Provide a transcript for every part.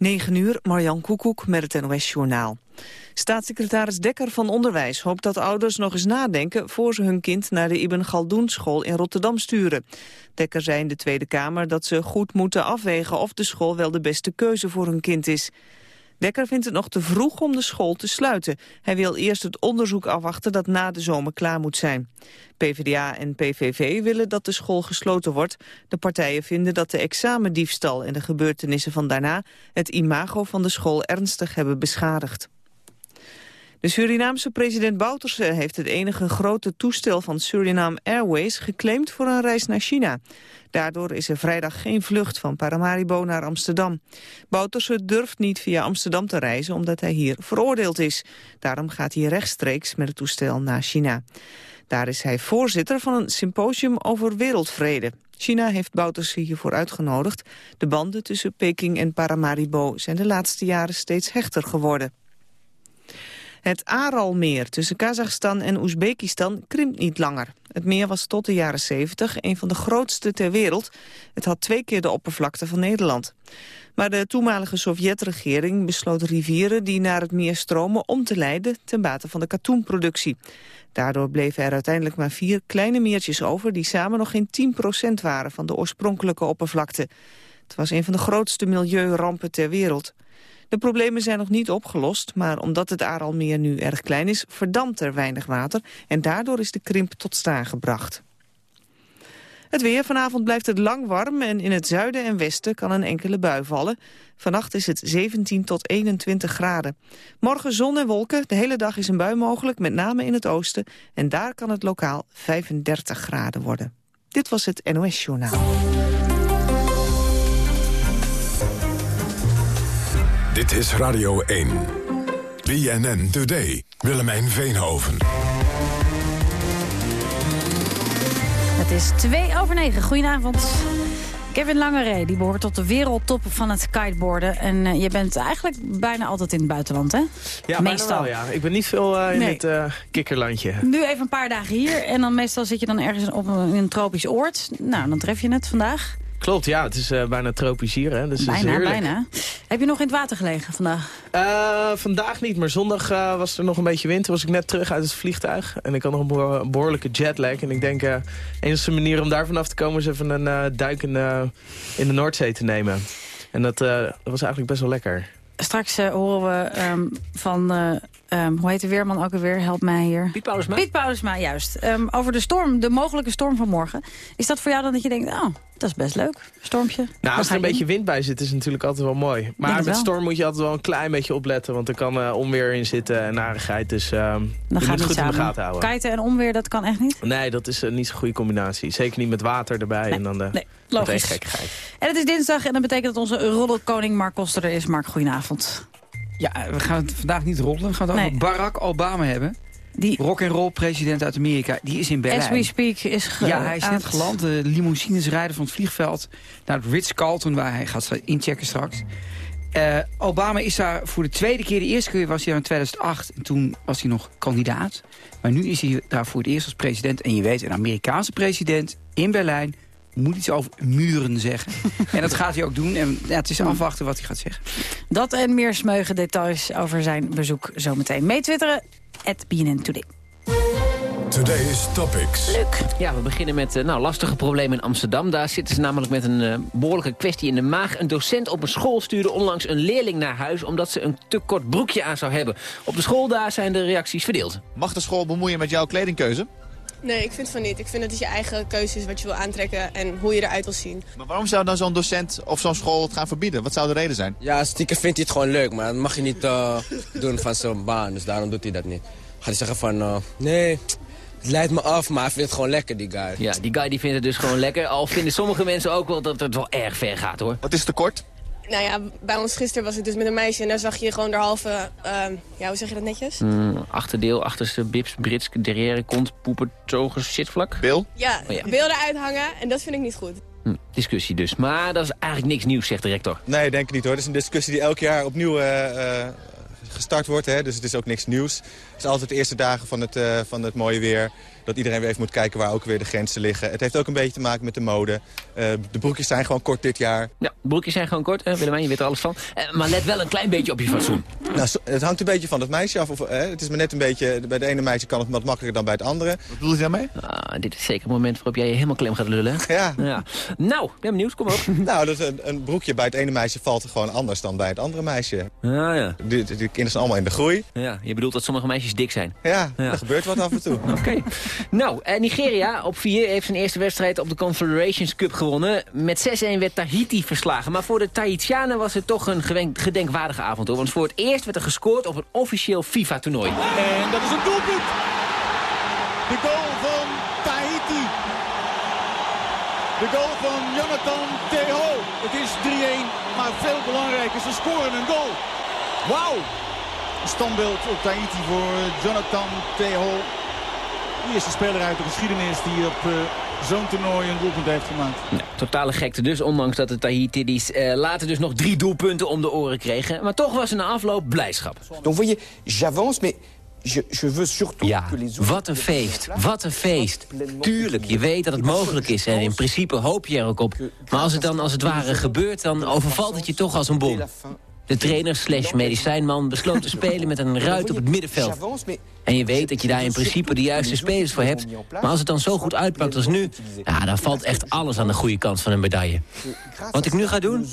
9 uur, Marjan Koekoek met het NOS-journaal. Staatssecretaris Dekker van Onderwijs hoopt dat ouders nog eens nadenken... voor ze hun kind naar de Ibn Galdoen school in Rotterdam sturen. Dekker zei in de Tweede Kamer dat ze goed moeten afwegen... of de school wel de beste keuze voor hun kind is. Dekker vindt het nog te vroeg om de school te sluiten. Hij wil eerst het onderzoek afwachten dat na de zomer klaar moet zijn. PvdA en PVV willen dat de school gesloten wordt. De partijen vinden dat de examendiefstal en de gebeurtenissen van daarna... het imago van de school ernstig hebben beschadigd. De Surinaamse president Bouterse heeft het enige grote toestel van Suriname Airways geclaimd voor een reis naar China. Daardoor is er vrijdag geen vlucht van Paramaribo naar Amsterdam. Bouterse durft niet via Amsterdam te reizen omdat hij hier veroordeeld is. Daarom gaat hij rechtstreeks met het toestel naar China. Daar is hij voorzitter van een symposium over wereldvrede. China heeft Bouterse hiervoor uitgenodigd. De banden tussen Peking en Paramaribo zijn de laatste jaren steeds hechter geworden. Het Aralmeer tussen Kazachstan en Oezbekistan krimpt niet langer. Het meer was tot de jaren 70 een van de grootste ter wereld. Het had twee keer de oppervlakte van Nederland. Maar de toenmalige Sovjetregering besloot rivieren die naar het meer stromen om te leiden ten bate van de katoenproductie. Daardoor bleven er uiteindelijk maar vier kleine meertjes over die samen nog geen 10% waren van de oorspronkelijke oppervlakte. Het was een van de grootste milieurampen ter wereld. De problemen zijn nog niet opgelost, maar omdat het Aralmeer nu erg klein is, verdampt er weinig water en daardoor is de krimp tot staan gebracht. Het weer. Vanavond blijft het lang warm en in het zuiden en westen kan een enkele bui vallen. Vannacht is het 17 tot 21 graden. Morgen zon en wolken. De hele dag is een bui mogelijk, met name in het oosten. En daar kan het lokaal 35 graden worden. Dit was het NOS Journaal. Dit is Radio 1. BNN Today. Willemijn Veenhoven. Het is 2 over 9. Goedenavond. Kevin Langeree, die behoort tot de wereldtop van het kiteboarden. En uh, je bent eigenlijk bijna altijd in het buitenland, hè? Ja, meestal. Wel, ja. Ik ben niet veel uh, in nee. het uh, kikkerlandje. Nu even een paar dagen hier. En dan meestal zit je dan ergens op een, in een tropisch oord. Nou, dan tref je het vandaag. Klopt, ja. Het is uh, bijna tropisch hier. Hè? Dus bijna, bijna. Heb je nog in het water gelegen vandaag? Uh, vandaag niet, maar zondag uh, was er nog een beetje wind. Toen was ik net terug uit het vliegtuig. En ik had nog een behoorlijke jetlag. En ik denk, de enige manier om daar vanaf te komen... is even een duik in, in, de Noordzee te nemen. En dat, dat was eigenlijk best wel lekker. Straks horen we um, van Um, hoe heet de weerman ook alweer? Help mij hier. Piet Paulusma. Piet Paulusma, juist. Um, over de storm, de mogelijke storm van morgen. Is dat voor jou dan dat je denkt, oh, dat is best leuk, stormpje? Nou, als er een beetje wind bij zit, is het natuurlijk altijd wel mooi. Maar met storm moet je altijd wel een klein beetje opletten. Want er kan uh, onweer in zitten en narigheid. Dus uh, dan je moet het goed samen. in de gaten houden. Kiten en onweer, dat kan echt niet? Nee, dat is uh, niet zo'n goede combinatie. Zeker niet met water erbij. Nee, en dan de, nee, logisch. gekkigheid. En het is dinsdag en dat betekent dat onze roddelkoning Mark Koster er is. Mark, goedenavond. Ja, we gaan het vandaag niet roddelen. We gaan het nee. over Barack Obama hebben. Die rock and roll president uit Amerika, die is in Berlijn. As we speak is Ja, hij is net geland. De limousines rijden van het vliegveld naar het Ritz-Carlton, waar hij gaat inchecken straks. Uh, Obama is daar voor de tweede keer. De eerste keer was hij in 2008. En toen was hij nog kandidaat. Maar nu is hij daar voor het eerst als president. En je weet, een Amerikaanse president in Berlijn moet iets over muren zeggen. en dat gaat hij ook doen. En ja, het is afwachten wat hij gaat zeggen. Dat en meer smeugen details over zijn bezoek zometeen. Meetwitteren, at BNN Today. Today's Topics. Luc. Ja, we beginnen met uh, nou, lastige problemen in Amsterdam. Daar zitten ze namelijk met een uh, behoorlijke kwestie in de maag. Een docent op een school stuurde onlangs een leerling naar huis... omdat ze een te kort broekje aan zou hebben. Op de school daar zijn de reacties verdeeld. Mag de school bemoeien met jouw kledingkeuze? Nee, ik vind van niet. Ik vind dat het je eigen keuze is wat je wil aantrekken en hoe je eruit wil zien. Maar waarom zou dan zo'n docent of zo'n school het gaan verbieden? Wat zou de reden zijn? Ja, stiekem vindt hij het gewoon leuk, maar dat mag je niet uh, doen van zijn baan. Dus daarom doet hij dat niet. Gaat hij zeggen van, uh, nee, het leidt me af, maar hij vindt het gewoon lekker, die guy. Ja, die guy die vindt het dus gewoon lekker. Al vinden sommige mensen ook wel dat het wel erg ver gaat, hoor. Wat is te kort? Nou ja, bij ons gisteren was ik dus met een meisje en daar zag je gewoon derhalve, uh, ja, hoe zeg je dat netjes? Mm, achterdeel, achterste, bips, brits, derrière, kont, poepen, zogers, shitvlak. Bil? Ja, oh, ja, beelden uithangen en dat vind ik niet goed. Hm, discussie dus, maar dat is eigenlijk niks nieuws, zegt de rector. Nee, denk ik niet hoor. Het is een discussie die elk jaar opnieuw uh, gestart wordt. Hè, dus het is ook niks nieuws. Het is altijd de eerste dagen van het, uh, van het mooie weer. Dat iedereen weer even moet kijken waar ook weer de grenzen liggen. Het heeft ook een beetje te maken met de mode. Uh, de broekjes zijn gewoon kort dit jaar. Ja, de broekjes zijn gewoon kort. Uh, Willemijn, je weet er alles van. Uh, maar let wel een klein beetje op je fatsoen. Nou, het hangt een beetje van het meisje af. Of, het is maar net een beetje... Bij de ene meisje kan het wat makkelijker dan bij het andere. Wat bedoel je daarmee? Ah, dit is zeker een moment waarop jij je helemaal klem gaat lullen. Ja. ja. Nou, ik ben benieuwd. Kom op. nou, dat een, een, broekje bij het ene meisje valt gewoon anders dan bij het andere meisje. Ah, ja. Die, die kinderen zijn allemaal in de groei. Ja, je bedoelt dat sommige meisjes dik zijn. Ja, ja. er gebeurt wat af en toe. Oké. Okay. Nou, en Nigeria op 4 heeft zijn eerste wedstrijd op de Confederations Cup gewonnen. Met 6-1 werd Tahiti verslagen. Maar voor de Tahitianen was het toch een gedenkwaardige avond. Hoor. Want voor het eerst werd er gescoord op een officieel FIFA-toernooi. En dat is een doelpunt. De goal van Tahiti. De goal van Jonathan Teho. Het is 3-1, maar veel belangrijker, ze scoren een goal. Wauw. Standbeeld op Tahiti voor Jonathan Teho. De eerste speler uit de geschiedenis die op uh, zo'n toernooi een doelpunt heeft gemaakt. Ja, totale gekte dus, ondanks dat de Tahiti's uh, later dus nog drie doelpunten om de oren kregen. Maar toch was er na afloop blijdschap. Donc voyez, j'avance, mais je, je veux surtout ja, wat een feest, wat een feest. Tuurlijk, je weet dat het mogelijk is en in principe hoop je er ook op. Maar als het dan als het ware gebeurt, dan overvalt het je toch als een bom. De trainer slash medicijnman besloot te spelen met een ruit op het middenveld. En je weet dat je daar in principe de juiste spelers voor hebt. Maar als het dan zo goed uitpakt als nu... Ja, dan valt echt alles aan de goede kant van een medaille. Wat ik nu ga doen?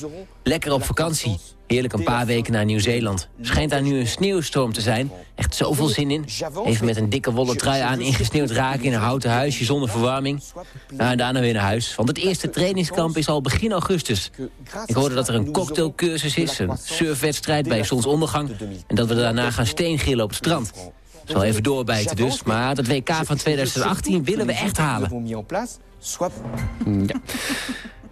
Lekker op vakantie. Heerlijk een paar weken naar Nieuw-Zeeland. Schijnt daar nu een sneeuwstorm te zijn. Echt zoveel zin in. Even met een dikke wollen trui aan ingesneeuwd raken in een houten huisje zonder verwarming. Nou, en daarna weer naar huis. Want het eerste trainingskamp is al begin augustus. Ik hoorde dat er een cocktailcursus is, een surfwedstrijd bij zonsondergang... en dat we daarna gaan steengillen op het strand. Zal even doorbijten dus, maar dat WK van 2018 willen we echt halen. Ja.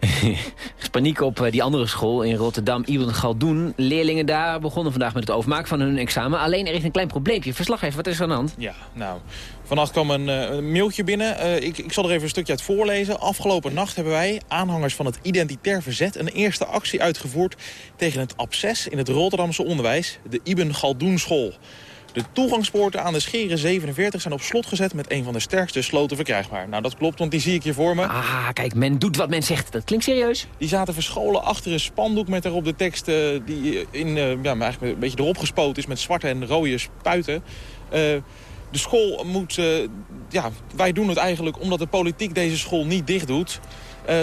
is paniek op eh, die andere school in Rotterdam, Ibn Galdoen. Leerlingen daar begonnen vandaag met het overmaken van hun examen. Alleen er is een klein probleempje. Verslaggever, wat is er aan de hand? Ja, nou, vannacht kwam een, uh, een mailtje binnen. Uh, ik, ik zal er even een stukje uit voorlezen. Afgelopen nacht hebben wij, aanhangers van het identitair verzet... een eerste actie uitgevoerd tegen het absces in het Rotterdamse onderwijs. De Ibn Galdoen school. De toegangspoorten aan de Scheren 47 zijn op slot gezet... met een van de sterkste sloten verkrijgbaar. Nou, dat klopt, want die zie ik hier voor me. Ah, kijk, men doet wat men zegt. Dat klinkt serieus. Die zaten verscholen achter een spandoek met erop de tekst... Uh, die in, uh, ja, eigenlijk een beetje erop gespoten is met zwarte en rode spuiten. Uh, de school moet... ja, wij doen het eigenlijk omdat de politiek deze school niet dicht doet.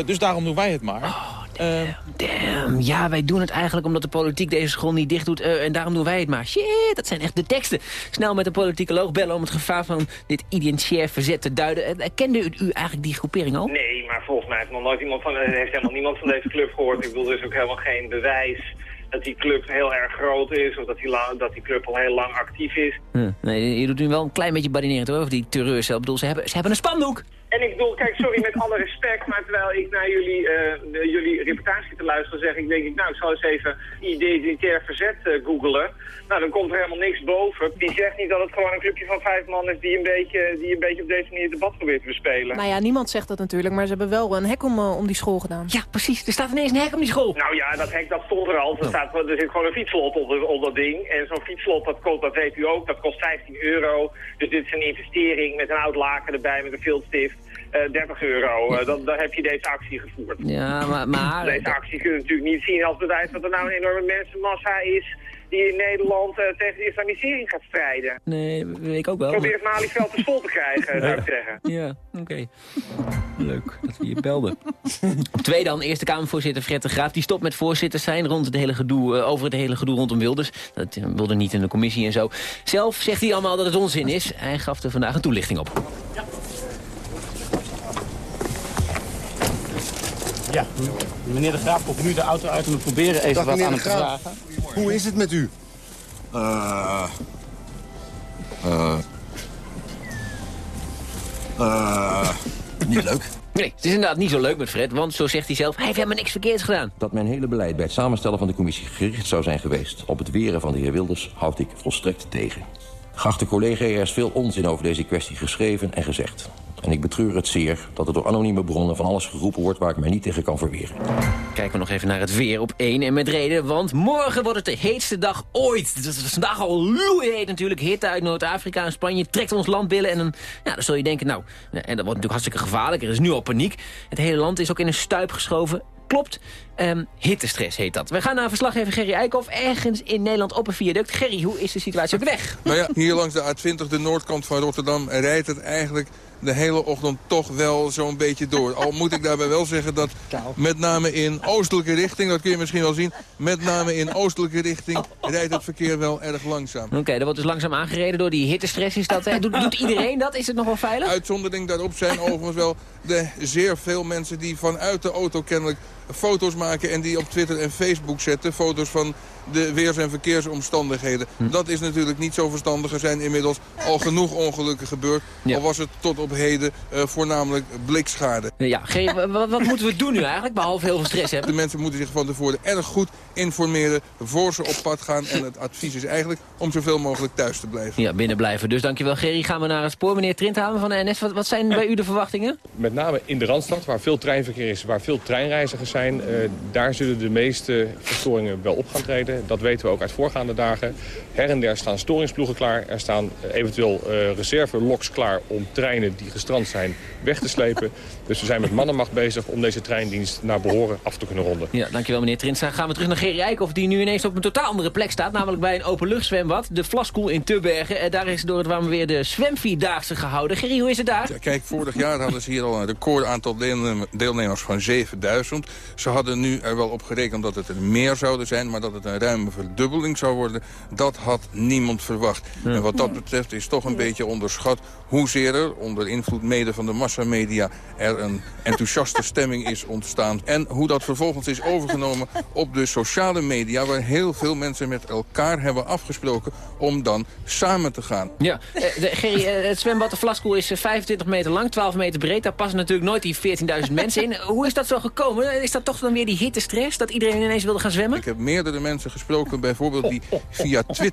dus daarom doen wij het maar. Oh. Damn, damn. Ja, wij doen het eigenlijk omdat de politiek deze school niet dicht doet. Uh, en daarom doen wij het maar. Shit, dat zijn echt de teksten. Snel met een politicoloog bellen om het gevaar van dit identitair verzet te duiden. Uh, kende u, u, eigenlijk die groepering al? Nee, maar volgens mij heeft nog nooit iemand van, heeft helemaal niemand van deze club gehoord. Ik bedoel, is ook helemaal geen bewijs dat die club heel erg groot is... of dat die, dat die club al heel lang actief is. Hm, nee, je doet nu wel een klein beetje badinerend hoor, over die terreurcel. Ik bedoel, ze hebben, ze hebben een spandoek. En ik bedoel, kijk, sorry, met alle respect, maar terwijl ik naar jullie, uh, jullie reportage te luisteren, zeg ik, denk ik, nou, ik zal eens even identitair verzet uh, googelen. Nou, dan komt er helemaal niks boven. Die zegt niet dat het gewoon een clubje van vijf man is die een beetje, die een beetje op deze manier het debat probeert te bespelen. Nou ja, niemand zegt dat natuurlijk, maar ze hebben wel een hek om, uh, om die school gedaan. Ja, precies. Er staat ineens een hek om die school. Nou ja, dat hek, dat stond er al. Er, staat, er zit gewoon een fietslot op, op dat ding. En zo'n fietslot, dat, kost, dat weet u ook, dat kost 15 euro. Dus dit is een investering met een oud laken erbij, met een viltstift. Uh, 30 euro. Uh, dan, dan, heb je deze actie gevoerd. Ja, maar... maar deze actie kun je natuurlijk niet zien als bewijs dat er nou een enorme mensenmassa is die in Nederland uh, tegen de islamisering gaat strijden. Nee, weet ik ook wel. Probeer het Malieveld te vol te krijgen, zou ik zeggen. Ja, oké. Okay. Leuk dat we je belden. Op twee dan, Eerste Kamervoorzitter Fred de Graaf. Die stopt met voorzitter zijn rond het hele gedoe, uh, over het hele gedoe rondom Wilders. Dat wilde niet in de commissie en zo. Zelf zegt hij allemaal dat het onzin is. Hij gaf er vandaag een toelichting op. Ja. Ja, meneer de Graaf komt nu de auto uit om te proberen even Dag, wat aan hem te vragen. Hoe is het met u? Uh, uh, uh, niet leuk. Nee, het is inderdaad niet zo leuk met Fred, want zo zegt hij zelf... hij heeft helemaal niks verkeerds gedaan. Dat mijn hele beleid bij het samenstellen van de commissie gericht zou zijn geweest... op het weren van de heer Wilders, houd ik volstrekt tegen. Geachte collega, er is veel onzin over deze kwestie geschreven en gezegd. En ik betreur het zeer dat er door anonieme bronnen van alles geroepen wordt... waar ik mij niet tegen kan verweren. Kijken we nog even naar het weer op 1 en met reden. Want morgen wordt het de heetste dag ooit. Het is vandaag al loeiheet natuurlijk. Hitte uit Noord-Afrika en Spanje trekt ons land binnen. En dan, ja, dan zul je denken, nou, en dat wordt natuurlijk hartstikke gevaarlijk. Er is nu al paniek. Het hele land is ook in een stuip geschoven. Klopt, um, hittestress heet dat. We gaan naar verslaggever Gerry Eikhoff. Ergens in Nederland op een viaduct. Gerry, hoe is de situatie op de weg? Nou ja, hier langs de A20, de noordkant van Rotterdam, rijdt het eigenlijk de hele ochtend toch wel zo'n beetje door. Al moet ik daarbij wel zeggen dat met name in oostelijke richting, dat kun je misschien wel zien, met name in oostelijke richting rijdt het verkeer wel erg langzaam. Oké, okay, er wordt dus langzaam aangereden door die hittestress. Is dat, hè? Doet, doet, iedereen dat? Is het nog wel veilig? Uitzondering daarop zijn overigens wel de zeer veel mensen die vanuit de auto kennelijk foto's maken en die op Twitter en Facebook zetten. Foto's van de weers- en verkeersomstandigheden. Hm. Dat is natuurlijk niet zo verstandig. Er zijn inmiddels al genoeg ongelukken gebeurd. Al was het tot op heden uh, voornamelijk blikschade. Ja, wat, wat, moeten we doen nu eigenlijk, behalve heel veel stress hebben? De mensen moeten zich van tevoren erg goed informeren voor ze op pad gaan. En het advies is eigenlijk om zoveel mogelijk thuis te blijven. Ja, binnen blijven. Dus dankjewel Gerry. Gaan we naar het spoor. Meneer Trinthamen van de NS, wat, wat zijn bij u de verwachtingen? Met name in de Randstad, waar veel treinverkeer is, waar veel treinreizigers zijn. Uh, daar zullen de meeste verstoringen wel op gaan treden. Dat weten we ook uit voorgaande dagen. Her en der staan storingsploegen klaar. Er staan uh, eventueel uh, reserveloks klaar om treinen die gestrand zijn weg te slepen. Dus we zijn met mannenmacht bezig om deze treindienst naar behoren af te kunnen ronden. Ja, dankjewel meneer Trinsa. Gaan we terug naar Gerry Eikhoff, die nu ineens op een totaal andere plek staat. Namelijk bij een openluchtzwembad, de Vlaskoel in Tubbergen. En daar is door het warme weer de zwemvierdaagse gehouden. Gerry, hoe is het daar? Ja, kijk, vorig jaar hadden ze hier al een record aantal deelnemers van 7000. Ze hadden nu er wel op gerekend dat het er meer zouden zijn... maar dat het een ruime verdubbeling zou worden, dat had niemand verwacht. En wat dat betreft is toch een beetje onderschat hoezeer er, onder invloed mede van de massamedia... er een enthousiaste stemming is ontstaan. En hoe dat vervolgens is overgenomen op de sociale media... waar heel veel mensen met elkaar hebben afgesproken om dan samen te gaan. Ja, eh, de, Gerry, eh, het zwembad de Vlaskoel is 25 meter lang, 12 meter breed. Daar passen natuurlijk nooit die 14.000 mensen in. Hoe is dat zo gekomen? Is dat toch dan weer die hittestress, dat iedereen ineens wilde gaan zwemmen? Ik heb meerdere mensen gesproken, bijvoorbeeld die via Twitter...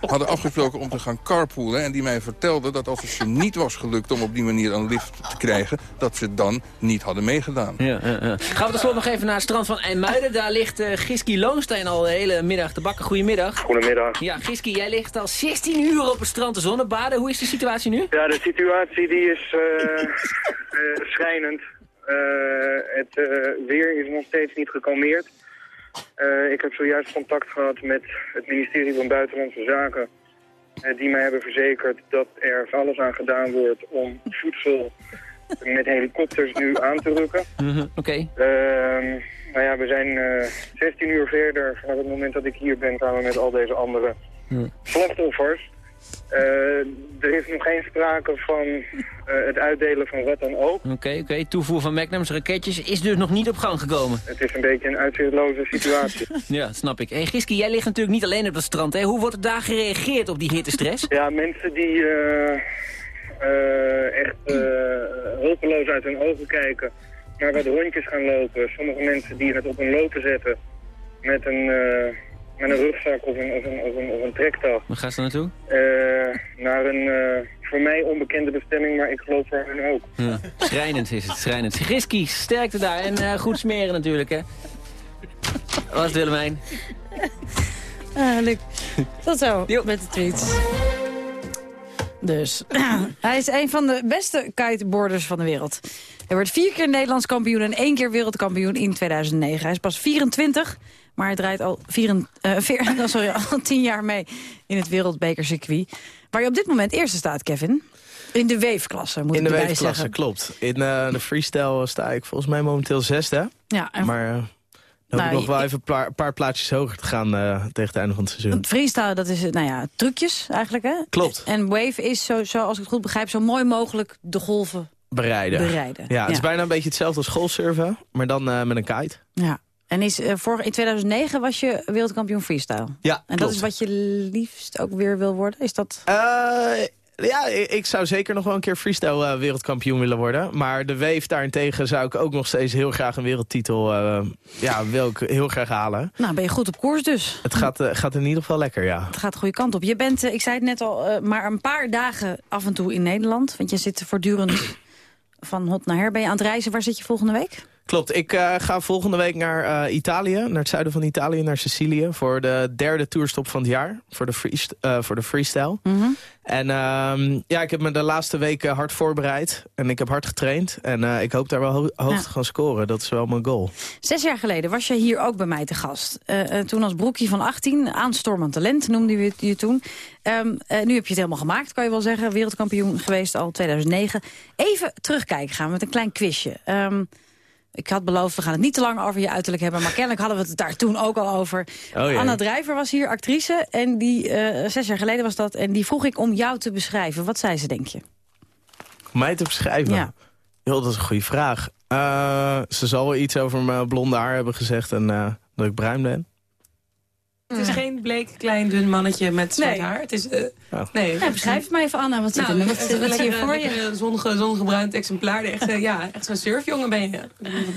hadden afgesproken om te gaan carpoolen. En die mij vertelden dat als het ze niet was gelukt om op die manier een lift te krijgen... dat ze dan niet hadden meegedaan. Ja, ja, ja. Gaan we tenslotte nog even naar het strand van IJmuiden. Daar ligt uh, Giski Loonstein al de hele middag te bakken. Goedemiddag. Goedemiddag. Ja, Giski, jij ligt al 16 uur op het strand te zonnebaden. Hoe is de situatie nu? Ja, de situatie die is uh, uh, schrijnend. het weer is nog steeds niet gekalmeerd. Ik heb zojuist contact gehad met het ministerie van Buitenlandse Zaken... die mij hebben verzekerd dat er alles aan gedaan wordt om voedsel met helikopters nu aan te rukken. Mm -hmm. Oké. Okay. Uh, nou ja, we zijn uh, 16 uur verder vanaf het moment dat ik hier ben samen met al deze andere mm. slachtoffers. Uh, er is nog geen sprake van uh, het uitdelen van wat dan ook. Oké, okay, oké. Okay. Toevoer van Magnums raketjes is dus nog niet op gang gekomen. Het is een beetje een uitzichtloze situatie. ja, snap ik. Hey, Giski, jij ligt natuurlijk niet alleen op het strand. Hè? Hoe wordt er daar gereageerd op die hittestress? Ja, mensen die uh, echt hulpeloos uit hun ogen kijken... maar wat rondjes gaan lopen. Sommige mensen die het op een lopen zetten met een met een rugzak of een, of een, of een, of een trektas. Waar gaan ze naartoe? Uh, naar een uh, voor mij onbekende bestemming, maar ik geloof voor hen ook. Ja. Schrijnend is het, schrijnend. Giski, sterkte daar en uh, goed smeren natuurlijk, hè. Wat is Willemijn? Ah, Luc. Tot zo jo. met de tweets. Dus, hij is een van de beste kiteboarders van de wereld. Hij wordt vier keer Nederlands kampioen en één keer wereldkampioen in 2009. Hij is pas 24, maar hij draait al, vier, uh, vier, sorry, al tien jaar mee in het wereldbekercircuit. Waar je op dit moment eerste staat, Kevin. In de weefklasse, moet in ik de weefklasse, zeggen. klopt. In uh, de freestyle sta ik volgens mij momenteel zesde. Ja, en... Maar... Uh, dan nou, nog wel even een paar, plaatjes hoger te gaan uh, tegen het einde van het seizoen. Freestyle, dat is nou ja, trucjes eigenlijk, hè? Klopt. En wave is, zo, zo, als ik het goed begrijp, zo mooi mogelijk de golven bereiden. bereiden. Ja, het is bijna een beetje hetzelfde als golfsurfen, maar dan uh, met een kite. Ja. En is, uh, in 2009 was je wereldkampioen freestyle. Ja, En klopt. dat is wat je liefst ook weer wil worden? Is dat... Uh, ja, ik zou zeker nog wel een keer freestyle uh, wereldkampioen willen worden. Maar de wave daarentegen zou ik ook nog steeds heel graag een wereldtitel... Ja, wil ik heel graag halen. Nou, ben je goed op koers dus. Het gaat, gaat in ieder geval lekker, ja. Het gaat de goede kant op. Je bent, ik zei het net al, maar een paar dagen af en toe in Nederland. Want je zit voortdurend van hot naar her. Ben je aan het reizen? Waar zit je volgende week? Klopt, ik uh, ga volgende week naar uh, Italië, naar het zuiden van Italië, naar Sicilië... voor de derde toerstop van het jaar, voor de, free, uh, voor de freestyle. Mm -hmm. En uh, ja, ik heb me de laatste weken hard voorbereid en ik heb hard getraind. En ik hoop daar wel ho hoog ja. te gaan scoren, dat is wel mijn goal. Zes jaar geleden was je hier ook bij mij te gast. toen als broekje van 18, aanstormend talent noemde je je toen. Um, nu heb je het helemaal gemaakt, kan je wel zeggen. Wereldkampioen geweest al 2009. Even terugkijken gaan we met een klein quizje. Um, ik had beloofd, we gaan het niet te lang over je uiterlijk hebben... maar kennelijk hadden we het daar toen ook al over. Oh, Anna Drijver was hier, actrice, en die, uh, zes jaar geleden was dat... en die vroeg ik om jou te beschrijven. Wat zei ze, denk je? Om mij te beschrijven? Ja. Jo, dat is een goede vraag. Uh, ze zal wel iets over mijn blonde haar hebben gezegd... en uh, dat ik bruin ben. Het is geen bleek, klein, dun mannetje met zwart nee. haar. Het is, uh, oh. nee. Ja, beschrijf het maar even, Anna. Wat zit nou, er wat, wat, wat hier voor je? Zonnige, zonnegebruind exemplaar. Echt, uh, ja, echt zo'n surfjongen ben je.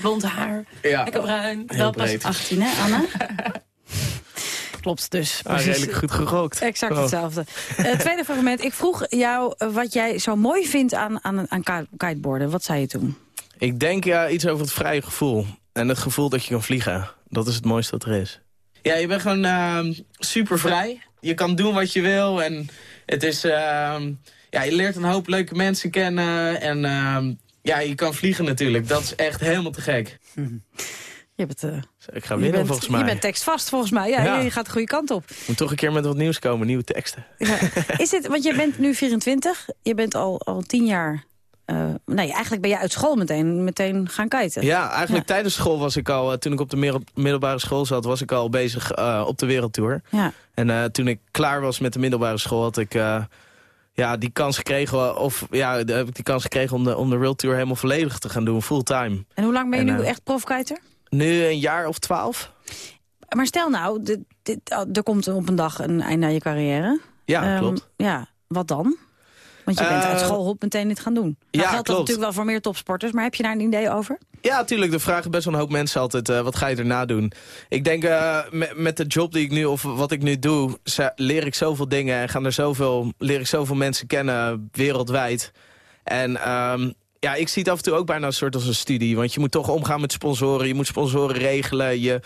Blond haar, ja. lekker bruin. Wel pas 18, hè, Anna? Klopt dus. Ah, redelijk goed gerookt. Exact oh. hetzelfde. Uh, tweede fragment. Ik vroeg jou wat jij zo mooi vindt aan, aan, aan kiteboarden. Wat zei je toen? Ik denk ja, iets over het vrije gevoel. En het gevoel dat je kan vliegen. Dat is het mooiste wat er is. Ja, je bent gewoon uh, super vrij. Je kan doen wat je wil. En het is... Uh, ja, je leert een hoop leuke mensen kennen. En uh, ja, je kan vliegen natuurlijk. Dat is echt helemaal te gek. Je bent, uh, ik ga winnen bent, volgens mij. Je bent tekstvast volgens mij. Ja, ja, Je gaat de goede kant op. Moet toch een keer met wat nieuws komen. Nieuwe teksten. Ja. Is het, want je bent nu 24. Je bent al, al tien jaar... Uh, nee, eigenlijk ben je uit school meteen, meteen gaan kiten. Ja, eigenlijk ja. tijdens school was ik al... Uh, toen ik op de middelbare school zat, was ik al bezig uh, op de wereldtour. Ja. En toen ik klaar was met de middelbare school, had ik... ja, die kans gekregen, of ja, heb ik die kans gekregen om de, om de World Tour helemaal volledig te gaan doen, fulltime. En hoe lang ben je en, nu echt profkiter? Nu een jaar of twaalf. Maar stel nou, dit, dit, er komt op een dag een einde aan je carrière. Ja, um, klopt. Ja, wat dan? Want je bent uit school meteen dit gaan doen. Nou ja, geldt dat natuurlijk wel voor meer topsporters, maar heb je daar een idee over? Ja, natuurlijk. De vragen best wel een hoop mensen altijd, uh, wat ga je erna doen? Ik denk, uh, met, met de job die ik nu, of wat ik nu doe, leer ik zoveel dingen en gaan er zoveel, leer ik zoveel mensen kennen wereldwijd. En um, ja, ik zie het af en toe ook bijna een soort als een studie. Want je moet toch omgaan met sponsoren, je moet sponsoren regelen, je...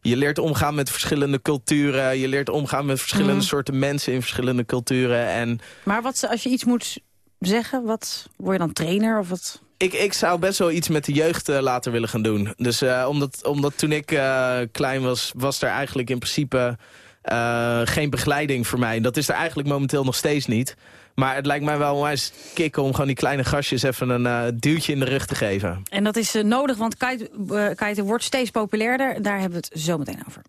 Je leert omgaan met verschillende culturen. Je leert omgaan met verschillende mm. soorten mensen in verschillende culturen. En maar wat, als je iets moet zeggen, wat, word je dan trainer of wat? Ik, ik zou best wel iets met de jeugd uh, later willen gaan doen. Dus uh, omdat, omdat toen ik uh, klein was, was er eigenlijk in principe geen begeleiding voor mij. Dat is er eigenlijk momenteel nog steeds niet. Maar het lijkt mij wel onwijs kicken om gewoon die kleine gastjes even een uh, duwtje in de rug te geven. En dat is uh, nodig, want kite, uh, kiten wordt steeds populairder. Daar hebben we het zo meteen over.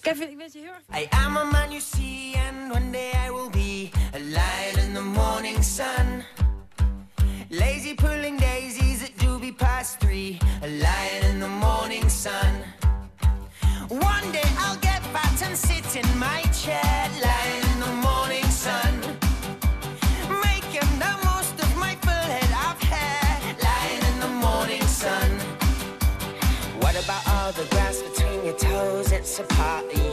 Kevin, ik wens je heel erg... I am a man you see and one day I will be a lion in the morning sun. Lazy pulling daisies at doobie past three, a lion in the morning sun. One day I'll get fat and sit in my chair, lion toes. It's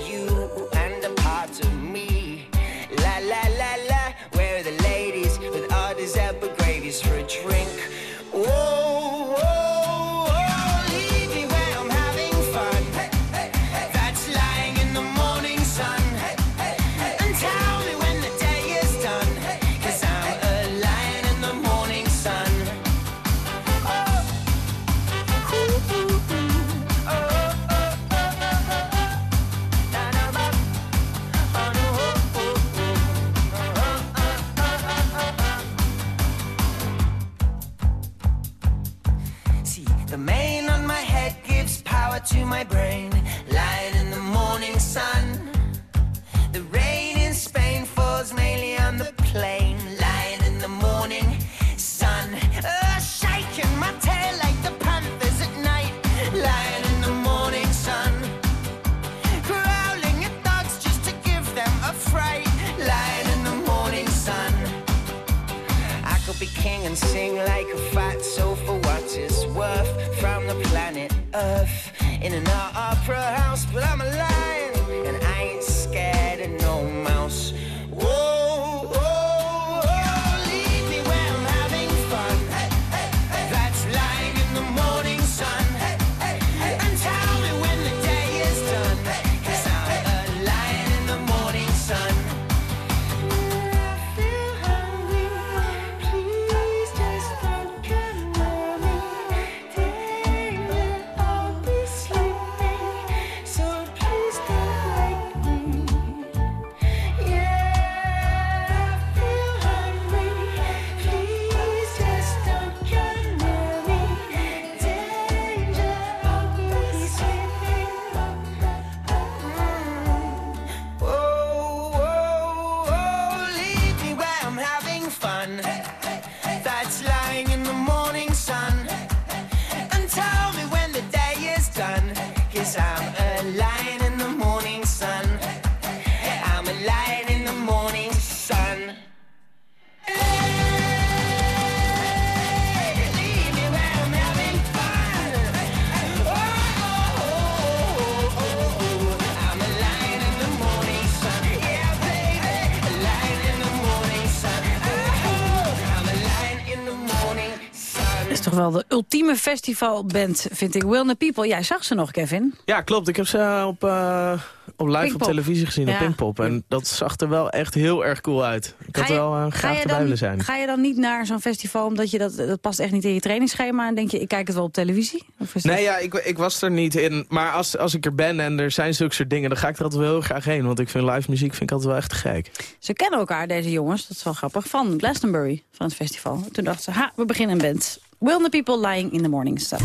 wel de ultieme festivalband, vind ik. Will the People. Jij zag ze nog, Kevin? Ja, klopt. Ik heb ze op, uh, op live Pinkpop. op televisie gezien, Ja. op Pinkpop. En dat zag er wel echt heel erg cool uit. Ik had Ga je- wel uh, graag erbij willen zijn. Ga je dan niet naar zo'n festival omdat je dat, dat past echt niet in je trainingsschema en denk je, ik kijk het wel op televisie? Of Nee, ja, ik, ik was er niet in. Maar als, als ik er ben en er zijn zulke soort dingen... dan ga ik er altijd wel heel graag heen. Want ik vind live muziek vind ik altijd wel echt gek. Ze kennen elkaar, deze jongens, dat is wel grappig, van Glastonbury, van het festival. Toen dachten ze, ha, we beginnen een band. Will the People Lying in the Morning Stuff.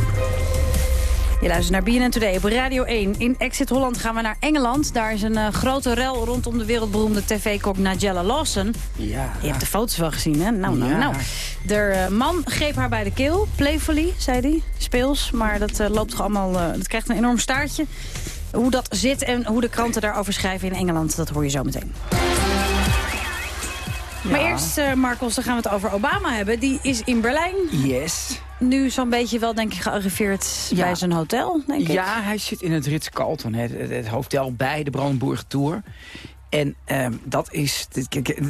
Je luistert naar BNN Today op Radio 1. In Exit Holland gaan we naar Engeland. Daar is een eh, grote rel rondom de wereldberoemde tv-kok Nigella Lawson. Ja. Je hebt de foto's wel gezien, hè? Nou, nou, Ja. nou. De eh, man greep haar bij de keel, playfully, zei hij. Speels, maar dat eh, loopt toch allemaal... dat krijgt een enorm staartje. Hoe dat zit en hoe de kranten daarover schrijven in Engeland... dat hoor je zo meteen. Maar eerst, eh Marcos, dan gaan we het over Obama hebben. Die is in Berlijn. Yes. Nu zo'n beetje wel, denk ik, gearriveerd Ja. bij zijn hotel, denk ik. Ja, hij zit in het Ritz-Carlton, het, het, het hotel bij de Brandenburger Tour. En ehm, dat is... Kijk, eh,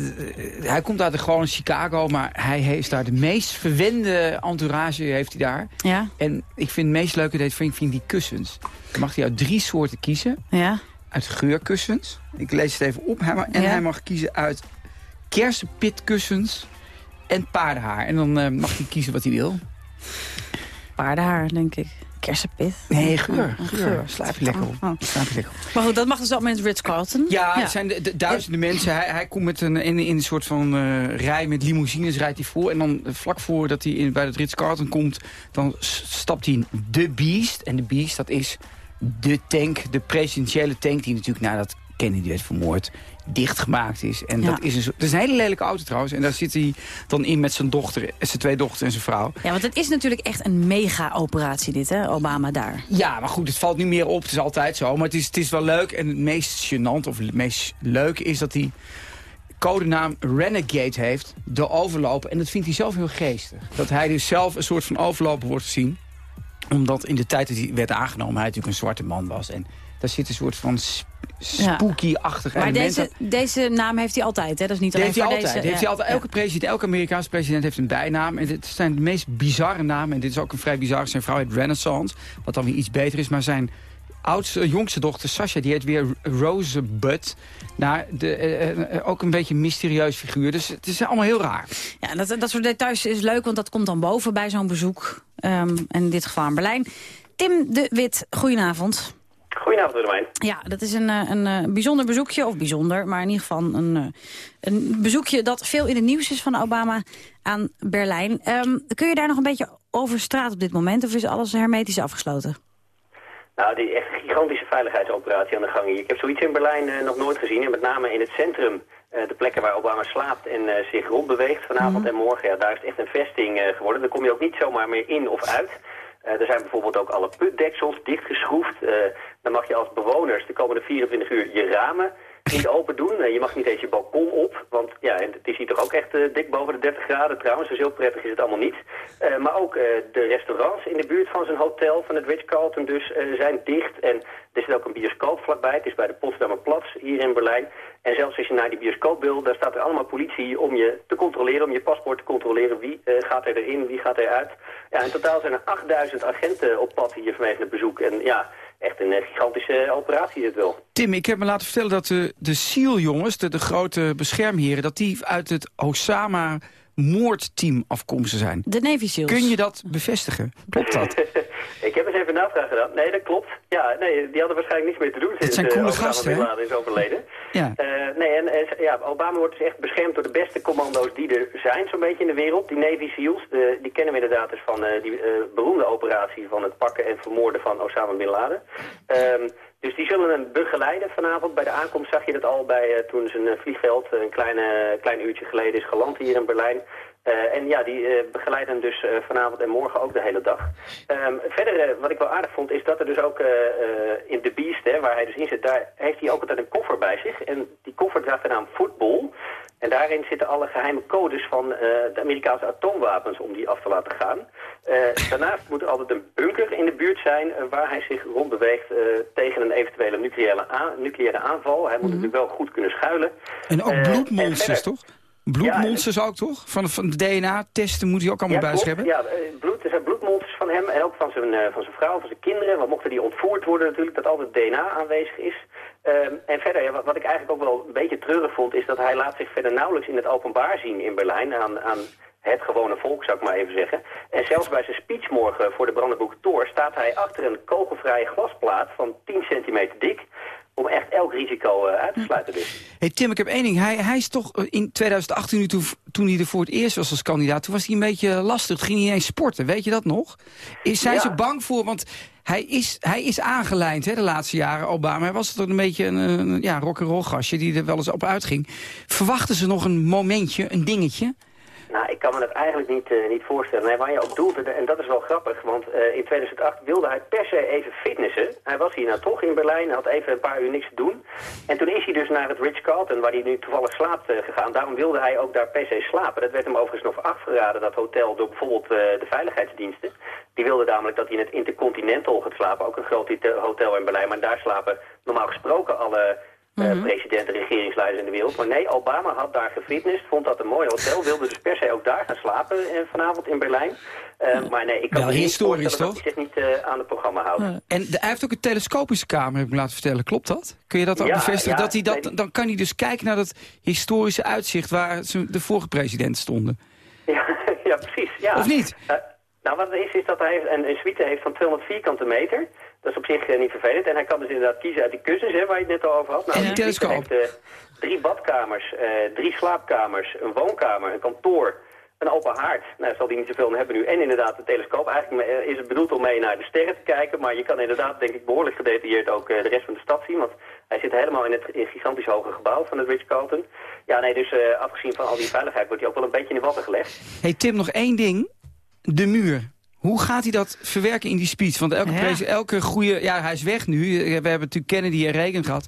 hij komt uit de gewoon Chicago, maar hij heeft daar de meest verwende entourage heeft hij daar. Ja. En ik vind het meest leuke dat vind, ik- vind die kussens. Dan mag hij uit drie soorten kiezen. Ja. Uit geurkussens. Ik lees het even op. En Ja. hij mag kiezen uit kersenpitkussens en paardenhaar. En dan eh, mag hij kiezen wat hij wil. Paardenhaar, denk ik. Kersenpit. Nee, geur. Oh, geur. Slaap je lekker op. Oh. Slaap je lekker op. Maar goed, dat mag dus allemaal in het Ritz-Carlton. Ja, het zijn de, de duizenden mensen. Hij, hij komt met een, in, in een soort van eh, rij met limousines, rijdt hij voor. En dan eh, vlak voordat hij in, bij het Ritz-Carlton komt, dan stapt hij in de Beast. En de Beast, dat is de tank, de presidentiële tank... die natuurlijk nadat Kennedy werd vermoord, dichtgemaakt is. En Ja. dat, is een, dat is een hele lelijke auto trouwens. En daar zit hij dan in met zijn dochter, zijn twee dochters en zijn vrouw. Ja, want het is natuurlijk echt een mega-operatie dit, hè, Obama daar. Ja, maar goed, het valt nu meer op. Het is altijd zo. Maar het is, het is wel leuk. En het meest gênant of het meest leuke is dat hij codenaam Renegade heeft. De overloper. En dat vindt hij zelf heel geestig. Dat hij dus zelf een soort van overloper wordt gezien. Omdat in de tijd dat hij werd aangenomen... hij natuurlijk een zwarte man was. En daar zit een soort van. Spooky-achtig Maar deze, deze naam heeft hij altijd, hè? Dat is niet alleen heeft hij voor altijd. deze... heeft hij altijd. Elke, president, elke Amerikaanse president heeft een bijnaam. En dit zijn de meest bizarre namen. En dit is ook een vrij bizarre. Zijn vrouw heet Renaissance. Wat dan weer iets beter is. Maar zijn oudste, jongste dochter Sasha, die heet weer Rosebud. Nou, de, eh, eh, ook een beetje een mysterieus figuur. Dus het is allemaal heel raar. Ja, dat, dat soort details is leuk, want dat komt dan boven bij zo'n bezoek. En in dit geval in Berlijn. Tim de Wit, goedenavond. Goedenavond, Willemijn. Ja, dat is een, eh, een, eh, bijzonder bezoekje, of bijzonder, maar in ieder geval een, eh, een bezoekje dat veel in het nieuws is van Obama aan Berlijn. Ehm, kun je daar nog een beetje over straat op dit moment, of is alles hermetisch afgesloten? Nou, die echt gigantische veiligheidsoperatie aan de gang hier. Ik heb zoiets in Berlijn nog nooit gezien. En met name in het centrum, de plekken waar Obama slaapt en zich rondbeweegt vanavond en morgen. Ja, daar is het echt een vesting geworden. Daar kom je ook niet zomaar meer in of uit. Er zijn bijvoorbeeld ook alle putdeksels dichtgeschroefd. Dan mag je als bewoners de komende 24 uur je ramen niet open doen. Je mag niet eens je balkon op, want ja, en het is hier toch ook echt eh, dik boven de 30 graden trouwens. Dus heel prettig is het allemaal niet. Eh, maar ook eh, de restaurants in de buurt van zijn hotel, van het Ritz-Carlton dus, zijn dicht. En er zit ook een bioscoop vlakbij. Het is bij de Potsdamer Platz hier in Berlijn. En zelfs als je naar die bioscoop wil, daar staat er allemaal politie om je te controleren, om je paspoort te controleren. Wie gaat er erin, wie gaat eruit. Ja, in totaal zijn er 8000 agenten op pad hier vanwege het bezoek. En ja, echt een eh, gigantische operatie het wel. Tim, ik heb me laten vertellen dat de, de SEAL-jongens, de, de grote beschermheren... dat die uit het Osama-moordteam afkomstig zijn. De Navy SEALs. Kun je dat bevestigen? Klopt dat? ik heb eens even navraag gedaan. Nee, dat klopt. Ja, nee, die hadden waarschijnlijk niets meer te doen sinds zijn eh, coole Osama gasten? Laden is overleden. Ja. Eh, nee, en eh, ja, Obama wordt dus echt beschermd door de beste commando's die er zijn, zo'n beetje in de wereld. Die Navy SEALs, de, die kennen we inderdaad dus van eh, die beroemde operatie van het pakken en vermoorden van Osama Bin Laden. Ehm, dus die zullen hem begeleiden vanavond. Bij de aankomst zag je dat al bij eh, toen zijn eh, vliegveld een kleine, klein uurtje geleden is geland hier in Berlijn. Eh, en ja, die eh, begeleiden hem dus eh, vanavond en morgen ook de hele dag. Ehm, verder, wat ik wel aardig vond, is dat er dus ook in The Beast, hè, waar hij dus in zit, daar heeft hij ook altijd een koffer bij zich. En die koffer draagt de naam Football. En daarin zitten alle geheime codes van de Amerikaanse atoomwapens om die af te laten gaan. Daarnaast moet er altijd een bunker in de buurt zijn waar hij zich rondbeweegt tegen een eventuele nucleaire, nucleaire aanval. Hij moet natuurlijk wel goed kunnen schuilen. En ook bloedmonsters, toch? Bloedmonsters ook toch? Van, van de DNA-testen moet hij ook allemaal bij zich klopt. hebben? Ja, eh, bloed, er zijn bloedmonsters van hem en ook van zijn, eh, van zijn vrouw, van zijn kinderen. Want mochten die ontvoerd worden natuurlijk, dat altijd DNA aanwezig is. Ehm, en verder, ja, wat, wat ik eigenlijk ook wel een beetje treurig vond, is dat hij laat zich verder nauwelijks in het openbaar zien in Berlijn aan, aan het gewone volk, zou ik maar even zeggen. En zelfs bij zijn speech morgen voor de Brandenburger Tor staat hij achter een kogelvrije glasplaat van 10 centimeter dik om echt elk risico eh, uit te sluiten dus. Hey Tim, ik heb één ding. Hij, hij is toch eh, in 2018, toen, toen hij er voor het eerst was als kandidaat... toen was hij een beetje lastig. Toen ging hij ineens sporten. Weet je dat nog? Is, zijn Ja. ze bang voor? Want hij is, hij is aangelijnd hè, de laatste jaren, Obama. Hij was toch een beetje een, een ja, rock'n'roll gastje die er wel eens op uitging. Verwachten ze nog een momentje, een dingetje? Nou, ik kan me dat eigenlijk niet, eh, niet voorstellen. Nee, waar je op doelt, en dat is wel grappig, want eh, in 2008 wilde hij per se even fitnessen. Hij was hier nou toch in Berlijn, had even een paar uur niks te doen. En toen is hij dus naar het Ritz-Carlton, waar hij nu toevallig slaapt, eh, gegaan. Daarom wilde hij ook daar per se slapen. Dat werd hem overigens nog afgeraden, dat hotel, door bijvoorbeeld de veiligheidsdiensten. Die wilden namelijk dat hij in het Intercontinental gaat slapen, ook een groot hotel in Berlijn. Maar daar slapen normaal gesproken alle eh, presidenten, regeringsleiders in de wereld. Maar nee, Obama had daar gefitnessd, vond dat een mooi hotel, wilde dus per se ook daar gaan slapen eh, vanavond in Berlijn. Eh, maar nee, ik kan Wel me niet historisch, dat hij zich niet eh, aan het programma houdt. En de- hij heeft ook een telescopische kamer, heb ik me laten vertellen. Klopt dat? Kun je dat ook Ja, bevestigen? dat hij dat. Dan kan hij dus kijken naar dat historische uitzicht... waar de vorige president stonden. Ja, ja precies. Ja. Of niet? Nou, wat het is, is dat hij een, een suite heeft van 200 vierkante meter. Dat is op zich eh, niet vervelend. En hij kan dus inderdaad kiezen uit die kussens, hè, waar je het net al over had. Nou, En suite heeft telescoop. eh, drie badkamers, eh, drie slaapkamers, een woonkamer, een kantoor, een open haard. Nou, zal die niet zoveel hebben nu. En inderdaad een telescoop. Eigenlijk is het bedoeld om mee naar de sterren te kijken. Maar je kan inderdaad, denk ik, behoorlijk gedetailleerd ook de rest van de stad zien. Want hij zit helemaal in het in gigantisch hoge gebouw van het Ritz-Carlton. Ja, nee, dus afgezien van al die veiligheid wordt hij ook wel een beetje in de watten gelegd. hey Tim, nog één ding. De muur. Hoe gaat hij dat verwerken in die speech? Want elke, Ja. elke goede... Ja, hij is weg nu. We hebben natuurlijk Kennedy en Reagan gehad.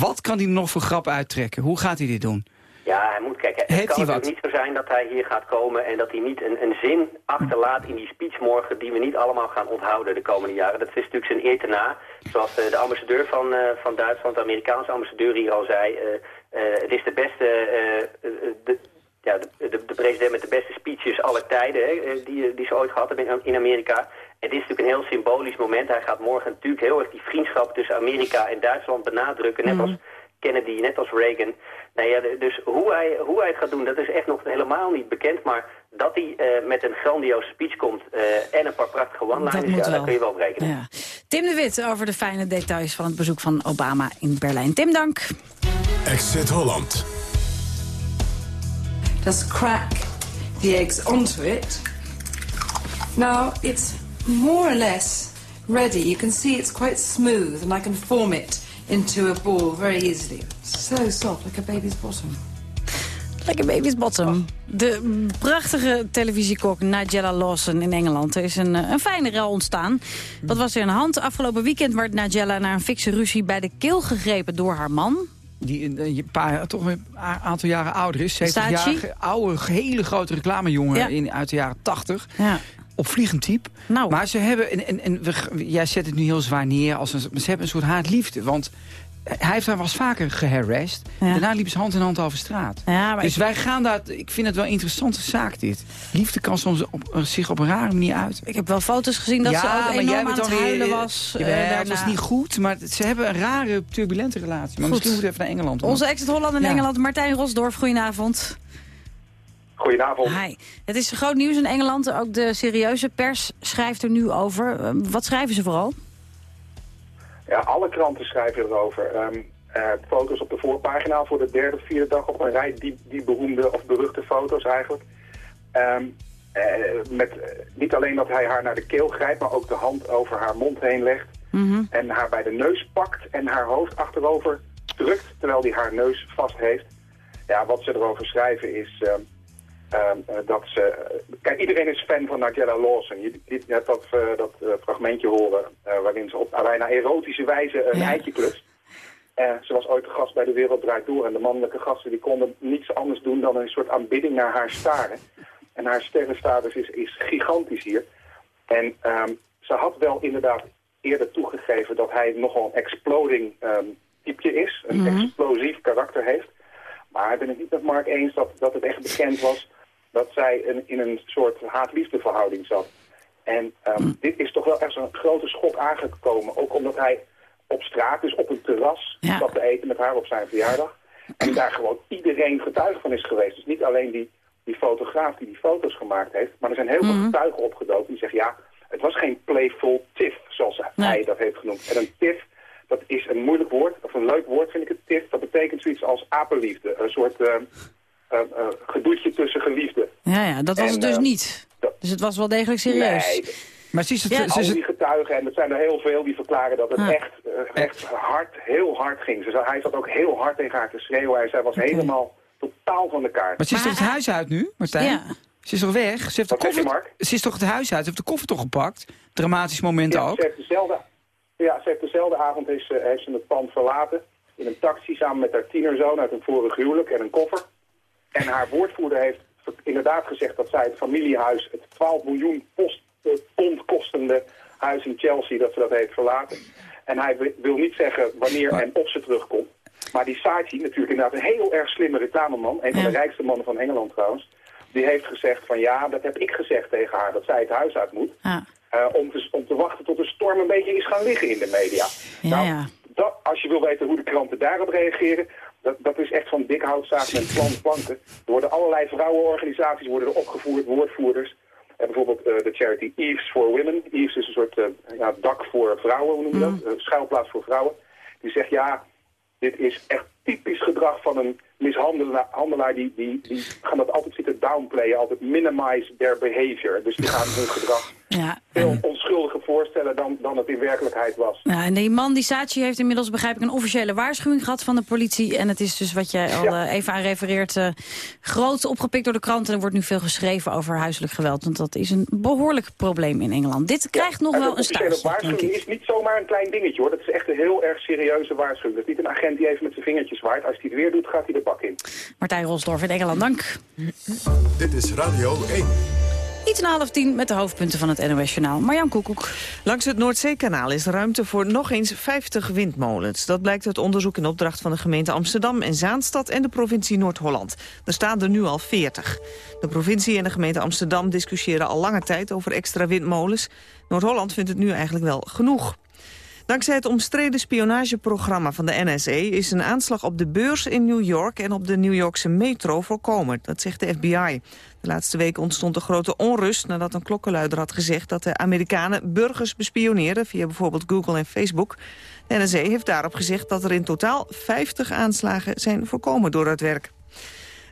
Wat kan hij nog voor grap uittrekken? Hoe gaat hij dit doen? Ja, hij moet kijken. Het Heeft kan natuurlijk niet zo zijn dat hij hier gaat komen en dat hij niet een, een zin achterlaat in die speech morgen die we niet allemaal gaan onthouden de komende jaren. Dat is natuurlijk zijn eer te na. Zoals eh, de ambassadeur van, eh, van Duitsland, de Amerikaanse ambassadeur hier al zei. eh, eh, het is de beste, de, ja, de, de, de president met de beste speeches aller tijden hè, eh, die, die ze ooit gehad hebben in, in Amerika. En dit is natuurlijk een heel symbolisch moment. Hij gaat morgen natuurlijk heel erg die vriendschap tussen Amerika en Duitsland benadrukken. Net als Kennedy, net als Reagan. Nou ja, de- dus hoe hij, hoe hij het gaat doen, dat is echt nog helemaal niet bekend. Maar dat hij eh, met een grandioze speech komt eh, en een paar prachtige one-liners, ja, daar kun je wel op rekenen. Ja. Tim de Wit over de fijne details van het bezoek van Obama in Berlijn. Tim, dank. Exit Holland. Just crack the eggs onto it. Now it's more or less ready. You can see it's quite smooth and I can form it into a ball very easily. So soft, like a baby's bottom. Lekker baby's bottom. De prachtige televisiekok Nigella Lawson in Engeland. Er is een, eh, een fijne rel ontstaan. Wat was er aan de hand? Afgelopen weekend werd Nigella na een fikse ruzie bij de keel gegrepen door haar man. Die een, paar, toch een aantal jaren ouder is. 70 Saatchi? jaar oude, hele grote reclamejongen Ja. in, uit de jaren 80. Ja. Opvliegend type. Nou. Maar ze hebben, en, en, en we, jij zet het nu heel zwaar neer, als een, ze hebben een soort haat-liefde. Want hij heeft haar was vaker geharrased. Daarna liepen ze hand in hand over straat. Ja, maar dus ik- wij gaan daar, ik vind het wel een interessante zaak dit. Liefde kan soms op, eh, zich op een rare manier uit. Ik heb wel foto's gezien dat ja, ze ook enorm jij aan bent het weer- huilen was. eh, het daarna. was niet goed, maar ze hebben een rare, turbulente relatie. Maar Goed. misschien moeten we even naar Engeland. Onze exit Holland in Ja. Engeland, Martijn Rosdorf, goedenavond. Goedenavond. Hi. Het is groot nieuws in Engeland. Ook de serieuze pers schrijft er nu over. Eh, Wat schrijven ze vooral? Ja, alle kranten schrijven erover. Ehm, eh, foto's op de voorpagina voor de derde of vierde dag op een rij. Die, die beroemde of beruchte foto's eigenlijk. Ehm, eh, met eh, niet alleen dat hij haar naar de keel grijpt, maar ook de hand over haar mond heen legt. En haar bij de neus pakt en haar hoofd achterover drukt, terwijl hij haar neus vast heeft. Ja, wat ze erover schrijven is ehm, ehm, eh, dat ze... eh, kijk, iedereen is fan van Nigella Lawson. Je liet net dat, eh, dat eh, fragmentje horen eh, waarin ze op bijna erotische wijze een eitje klust. Eh, ze was ooit de gast bij De Wereld Draait Door. En de mannelijke gasten die konden niets anders doen dan een soort aanbidding naar haar staren. En haar sterrenstatus is, is gigantisch hier. En ehm, ze had wel inderdaad eerder toegegeven dat hij nogal een exploding ehm typeje is. Een explosief karakter heeft. Maar ik ben het niet met Mark eens dat, dat het echt bekend was dat zij in, in een soort haat-liefde verhouding zat. En ehm, dit is toch wel echt een grote schok aangekomen. Ook omdat hij op straat, dus op een terras, zat te eten met haar op zijn verjaardag. En daar gewoon iedereen getuige van is geweest. Dus niet alleen die, die fotograaf die die foto's gemaakt heeft. Maar er zijn heel veel getuigen opgedoken die zeggen... ja, het was geen playful tiff, zoals hij dat heeft genoemd. En een tiff, dat is een moeilijk woord, of een leuk woord vind ik het tiff. Dat betekent zoiets als apenliefde. Een soort uh, gedoetje tussen geliefden. Ja, ja, dat was En, het dus eh, niet. Dus het was wel degelijk serieus. Nee, Maar ze is het, Ja. ze al is het- die getuigen, en er zijn er heel veel die verklaren dat het Ah. echt, eh, echt hard, heel hard ging. Ze, zei- hij zat ook heel hard tegen haar te schreeuwen en zij was helemaal totaal van de kaart. maar ze is toch het huis uit nu, Martijn? Ja. Ze is toch weg? Ze, heeft de je, koffer, Mark? ze is toch het huis uit? Ze heeft de koffer toch gepakt? Dramatisch moment Ja, ook. ze heeft dezelfde, ja, ze heeft dezelfde avond is, ze- heeft ze het pand verlaten. In een taxi samen met haar tienerzoon uit een vorig huwelijk en een koffer. En haar woordvoerder heeft inderdaad gezegd dat zij het familiehuis, het 12 miljoen post, eh, pond kostende huis in Chelsea, dat ze dat heeft verlaten. En hij wi- wil niet zeggen wanneer en of ze terugkomt. Maar die Saatchi, natuurlijk inderdaad een heel erg slimme reclameman, een van de rijkste mannen van Engeland trouwens, die heeft gezegd van ja, dat heb ik gezegd tegen haar, dat zij het huis uit moet. Ah. Eh, om, te, om te wachten tot de storm een beetje is gaan liggen in de media. Ja, nou, ja. Dat, als je wil weten hoe de kranten daarop reageren, dat, dat is echt van dik houtzaag met plan planken. Er worden allerlei vrouwenorganisaties worden er opgevoerd, woordvoerders. En bijvoorbeeld eh, de charity Eves for Women. Eves is een soort eh, ja, dak voor vrouwen, hoe noem je dat? Eh, schuilplaats voor vrouwen. Die zegt ja, dit is echt typisch gedrag van een mishandelaar. handelaar Die, die, die gaan dat altijd zitten downplayen, altijd minimize their behavior. Dus die gaan hun gedrag Ja. veel onschuldiger voorstellen dan, dan het in werkelijkheid was. Ja, en die man, die Saatchi, heeft inmiddels, begrijp ik, een officiële waarschuwing gehad van de politie. En het is dus wat jij al Ja. eh, even aan refereert, eh, groot opgepikt door de kranten. Er wordt nu veel geschreven over huiselijk geweld, want dat is een behoorlijk probleem in Engeland. Dit krijgt nog En wel een staartje, waarschuwing is niet zomaar een klein dingetje hoor. Dat is echt een heel erg serieuze waarschuwing. Dat is niet een agent die even met zijn vingertjes waait. Als hij het weer doet, gaat hij de bak in. Martijn Rosdorf in Engeland, dank. Dit is Radio 1. Iets na half tien met de hoofdpunten van het NOS-journaal. Marjan Koekoek. Langs het Noordzeekanaal is ruimte voor nog eens 50 windmolens. Dat blijkt uit onderzoek in opdracht van de gemeente Amsterdam en Zaanstad en de provincie Noord-Holland. Er staan er nu al 40. De provincie en de gemeente Amsterdam discussiëren al lange tijd over extra windmolens. Noord-Holland vindt het nu eigenlijk wel genoeg. Dankzij het omstreden spionageprogramma van de NSA... is een aanslag op de beurs in New York en op de New Yorkse metro voorkomen. Dat zegt de FBI. De laatste week ontstond er grote onrust nadat een klokkenluider had gezegd... dat de Amerikanen burgers bespioneren via bijvoorbeeld Google en Facebook. De NSA heeft daarop gezegd dat er in totaal 50 aanslagen zijn voorkomen door dat werk.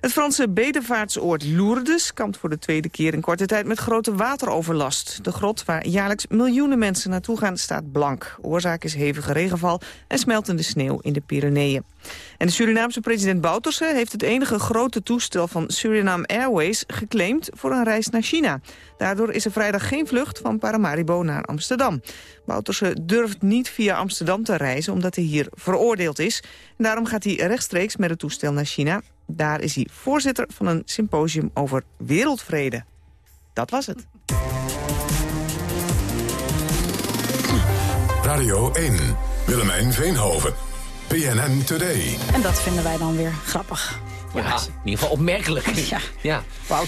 Het Franse bedevaartsoord Lourdes kampt voor de tweede keer in korte tijd met grote wateroverlast. De grot waar jaarlijks miljoenen mensen naartoe gaan staat blank. Oorzaak is hevige regenval en smeltende sneeuw in de Pyreneeën. En de Surinaamse president Bouterse heeft het enige grote toestel van Suriname Airways geclaimd voor een reis naar China. Daardoor is er vrijdag geen vlucht van Paramaribo naar Amsterdam. Bouterse durft niet via Amsterdam te reizen omdat hij hier veroordeeld is. En daarom gaat hij rechtstreeks met het toestel naar China. Daar is hij voorzitter van een symposium over wereldvrede. Dat was het. Radio 1. Willemijn Veenhoven. PNN Today. En dat vinden wij dan weer grappig. Ja, in ieder geval opmerkelijk. Ja. ja.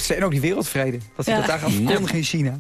En ook die wereldvrede. Dat hij Ja. dat daar afkondigt in China.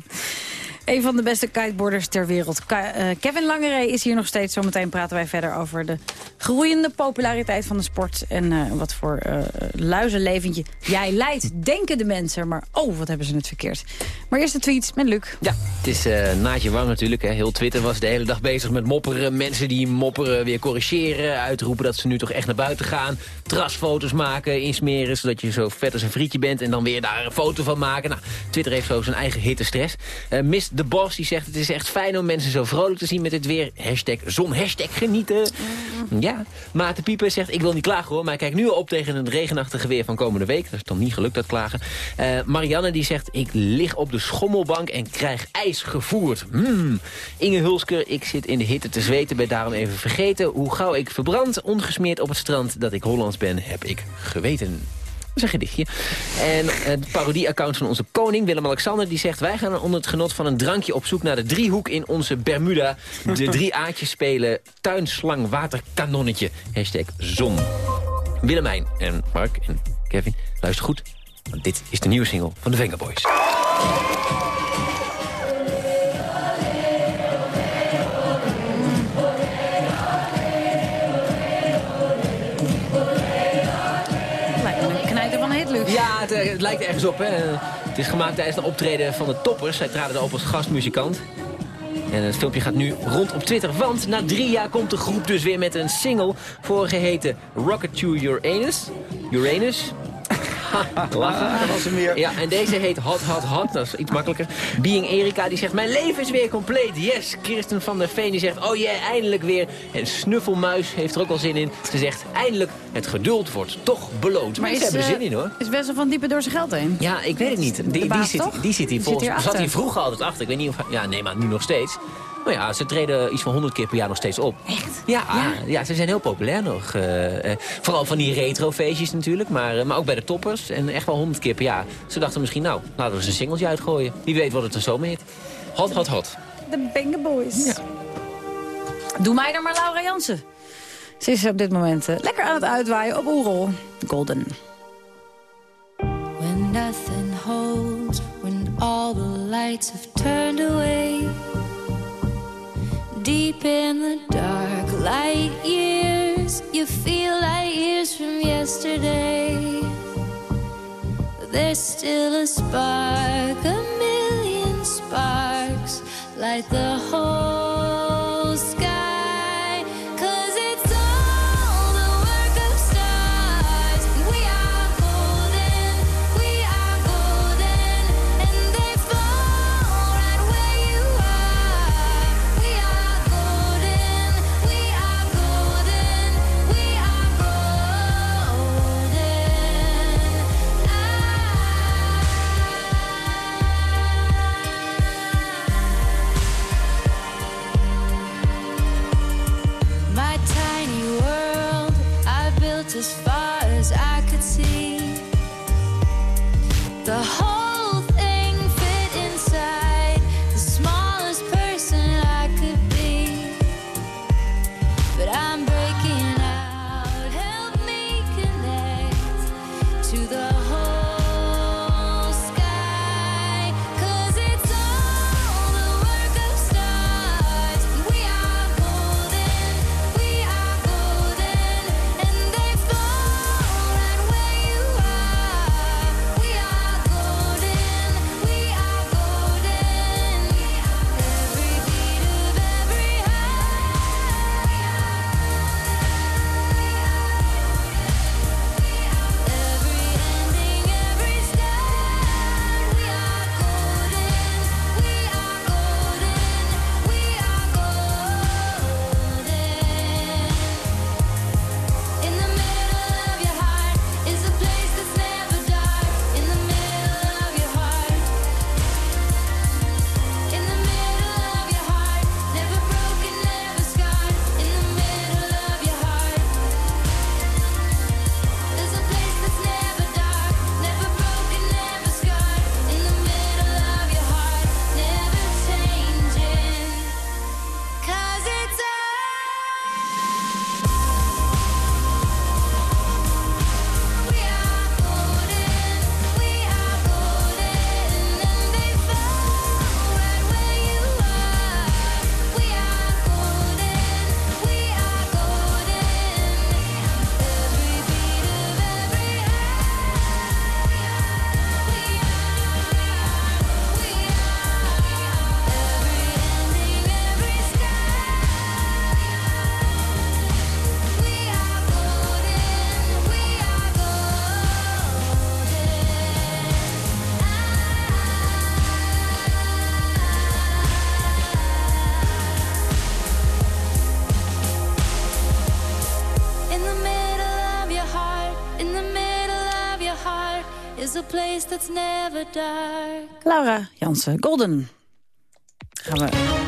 Een van de beste kiteboarders ter wereld. Eh, Kevin Langeree is hier nog steeds. Zometeen praten wij verder over de groeiende populariteit van de sport. En eh, wat voor eh luizenleventje jij leidt, denken de mensen. Maar oh, wat hebben ze het verkeerd. Maar eerst de tweets met Luc. Ja, het is naadje warm natuurlijk. Hè. Heel Twitter was de hele dag bezig met mopperen. Mensen die mopperen weer corrigeren. Uitroepen dat ze nu toch echt naar buiten gaan. Trasfoto's maken, insmeren. Zodat je zo vet als een frietje bent. En dan weer daar een foto van maken. Nou, Twitter heeft zo zijn eigen hittestress. Eh Mist de Bos die zegt het is echt fijn om mensen zo vrolijk te zien met dit weer. Hashtag zon, hashtag genieten. Ja, Maarten Pieper zegt ik wil niet klagen hoor. Maar ik kijk nu al op tegen het regenachtige weer van komende week. Dat is dan niet gelukt dat klagen. Eh, Marianne die zegt ik lig op de schommelbank en krijg ijs gevoerd. Hmm. Inge Hulsker, ik zit in de hitte te zweten. Ben daarom even vergeten hoe gauw ik verbrand. Ongesmeerd op het strand dat ik Hollands ben, heb ik geweten. Dat is een gedichtje. En het parodie-account van onze koning, Willem-Alexander... die zegt, wij gaan onder het genot van een drankje op zoek... naar de driehoek in onze Bermuda. De drie aatjes spelen tuinslang waterkanonnetje. Hashtag zon. Willemijn en Mark en Kevin, luister goed. Want dit is de nieuwe single van de Venga het is gemaakt tijdens een optreden van de Toppers. Zij traden er op als gastmuzikant. En het filmpje gaat nu rond op Twitter. Want na drie jaar komt de groep dus weer met een single... voor geheten Rocket to Uranus. Uranus. Lachen. dat was. Ja, en deze heet Hot Hot Hot. Dat is iets makkelijker. Being Erika die zegt, mijn leven is weer compleet. Yes. Kirsten van der Veen die zegt, oh yeah, eindelijk weer. En Snuffelmuis heeft er ook al zin in. Ze zegt, eindelijk, het geduld wordt toch beloond. Maar Mensen hebben er eh, zin in hoor. Is Wessel van Diepen door zijn geld heen? Ja, ik weet het niet. Die, die, baas, zit, die zit hier Die volgens zat hier achter. vroeger altijd achter. Ik weet niet of ja, nee, maar nu nog steeds. Maar ja, ze treden iets van 100 keer per jaar nog steeds op. Echt? Ja, ja? ze zijn heel populair nog. eh, eh, vooral van die retrofeestjes natuurlijk, maar, eh, maar ook bij de toppers. En echt wel 100 keer per jaar. Ze dachten misschien, nou, laten we eens een singeltje uitgooien. Wie weet wat het er zo mee heet. Hot, hot, hot. De Banger Boys. Doe mij dan maar Laura Jansen. Ze is op dit moment lekker aan het uitwaaien op Oerol. Golden. When nothing holds, when all the lights have turned away. Deep in the dark, light years, you feel light years from yesterday. There's still a spark, a million sparks, light the whole dark. Laura Jansen, Golden. Gaan we...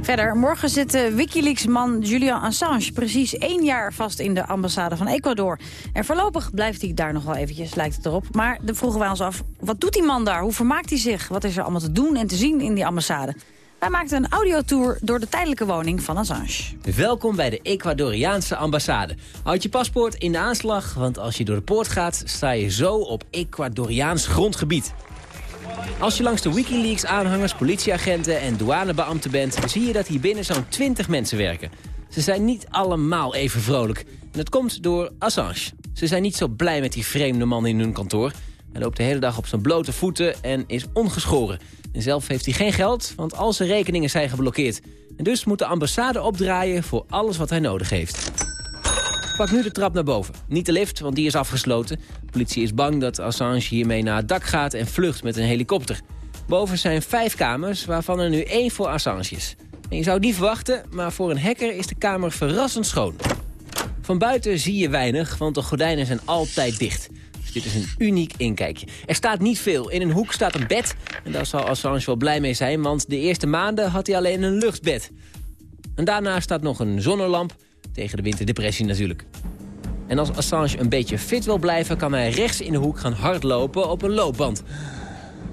Verder, morgen zit eh, Wikileaks-man Julian Assange precies één jaar vast in de ambassade van Ecuador. En voorlopig blijft hij daar nog wel eventjes, lijkt het erop. Maar dan vroegen wij ons af, wat doet die man daar? Hoe vermaakt hij zich? Wat is er allemaal te doen en te zien in die ambassade? Hij maakte een audiotour door de tijdelijke woning van Assange. Welkom bij de Ecuadoriaanse ambassade. Houd je paspoort in de aanslag, want als je door de poort gaat... sta je zo op Ecuadoriaans grondgebied. Als je langs de Wikileaks-aanhangers, politieagenten en douanebeambten bent... zie je dat hier binnen zo'n 20 mensen werken. Ze zijn niet allemaal even vrolijk. En dat komt door Assange. Ze zijn niet zo blij met die vreemde man in hun kantoor. Hij loopt de hele dag op zijn blote voeten en is ongeschoren. Zelf heeft hij geen geld, want al zijn rekeningen zijn geblokkeerd. En dus moet de ambassade opdraaien voor alles wat hij nodig heeft. Pak nu de trap naar boven. Niet de lift, want die is afgesloten. De politie is bang dat Assange hiermee naar het dak gaat en vlucht met een helikopter. Boven zijn vijf kamers, waarvan er nu één voor Assange is. En je zou niet verwachten, maar voor een hacker is de kamer verrassend schoon. Van buiten zie je weinig, want de gordijnen zijn altijd dicht. Dit is een uniek inkijkje. Er staat niet veel. In een hoek staat een bed. En daar zal Assange wel blij mee zijn, want de eerste maanden had hij alleen een luchtbed. En daarna staat nog een zonnelamp, tegen de winterdepressie natuurlijk. En als Assange een beetje fit wil blijven... kan hij rechts in de hoek gaan hardlopen op een loopband.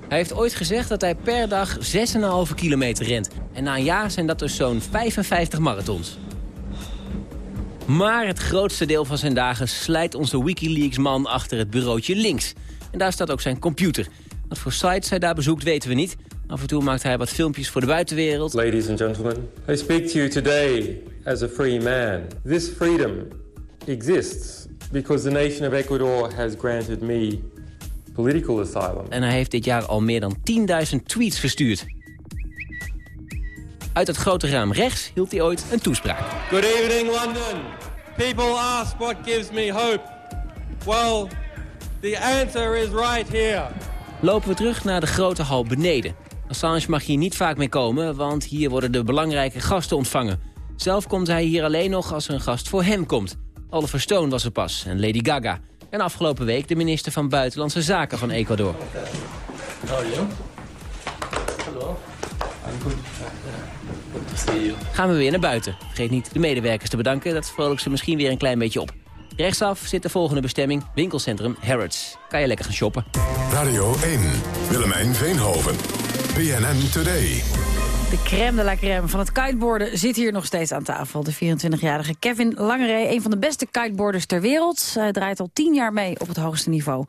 Hij heeft ooit gezegd dat hij per dag 6,5 kilometer rent. En na een jaar zijn dat dus zo'n 55 marathons. Maar het grootste deel van zijn dagen slijt onze Wikileaks-man achter het bureautje links. En daar staat ook zijn computer. Wat voor sites hij daar bezoekt weten we niet. Af en toe maakt hij wat filmpjes voor de buitenwereld. Ladies and gentlemen, I speak to you today as a free man. This freedom exists because the nation of Ecuador has granted me political asylum. En hij heeft dit jaar al meer dan 10.000 tweets verstuurd. Uit het grote raam rechts hield hij ooit een toespraak. Good evening, London. People ask what gives me hope. Well, the answer is right here. Lopen we terug naar de grote hal beneden. Assange mag hier niet vaak mee komen, want hier worden de belangrijke gasten ontvangen. Zelf komt hij hier alleen nog als er een gast voor hem komt. Oliver Stone was er pas en Lady Gaga. En afgelopen week de minister van Buitenlandse Zaken van Ecuador. How are you? Hello. I'm good. Gaan we weer naar buiten. Vergeet niet de medewerkers te bedanken, dat vrolijkt ze misschien weer een klein beetje op. Rechtsaf zit de volgende bestemming, winkelcentrum Harrods. Kan je lekker gaan shoppen. Radio 1, Willemijn Veenhoven, BNN Today. De crème de la crème van het kiteboarden zit hier nog steeds aan tafel. De 24-jarige Kevin Langeree, een van de beste kiteboarders ter wereld. Hij draait al 10 jaar mee op het hoogste niveau.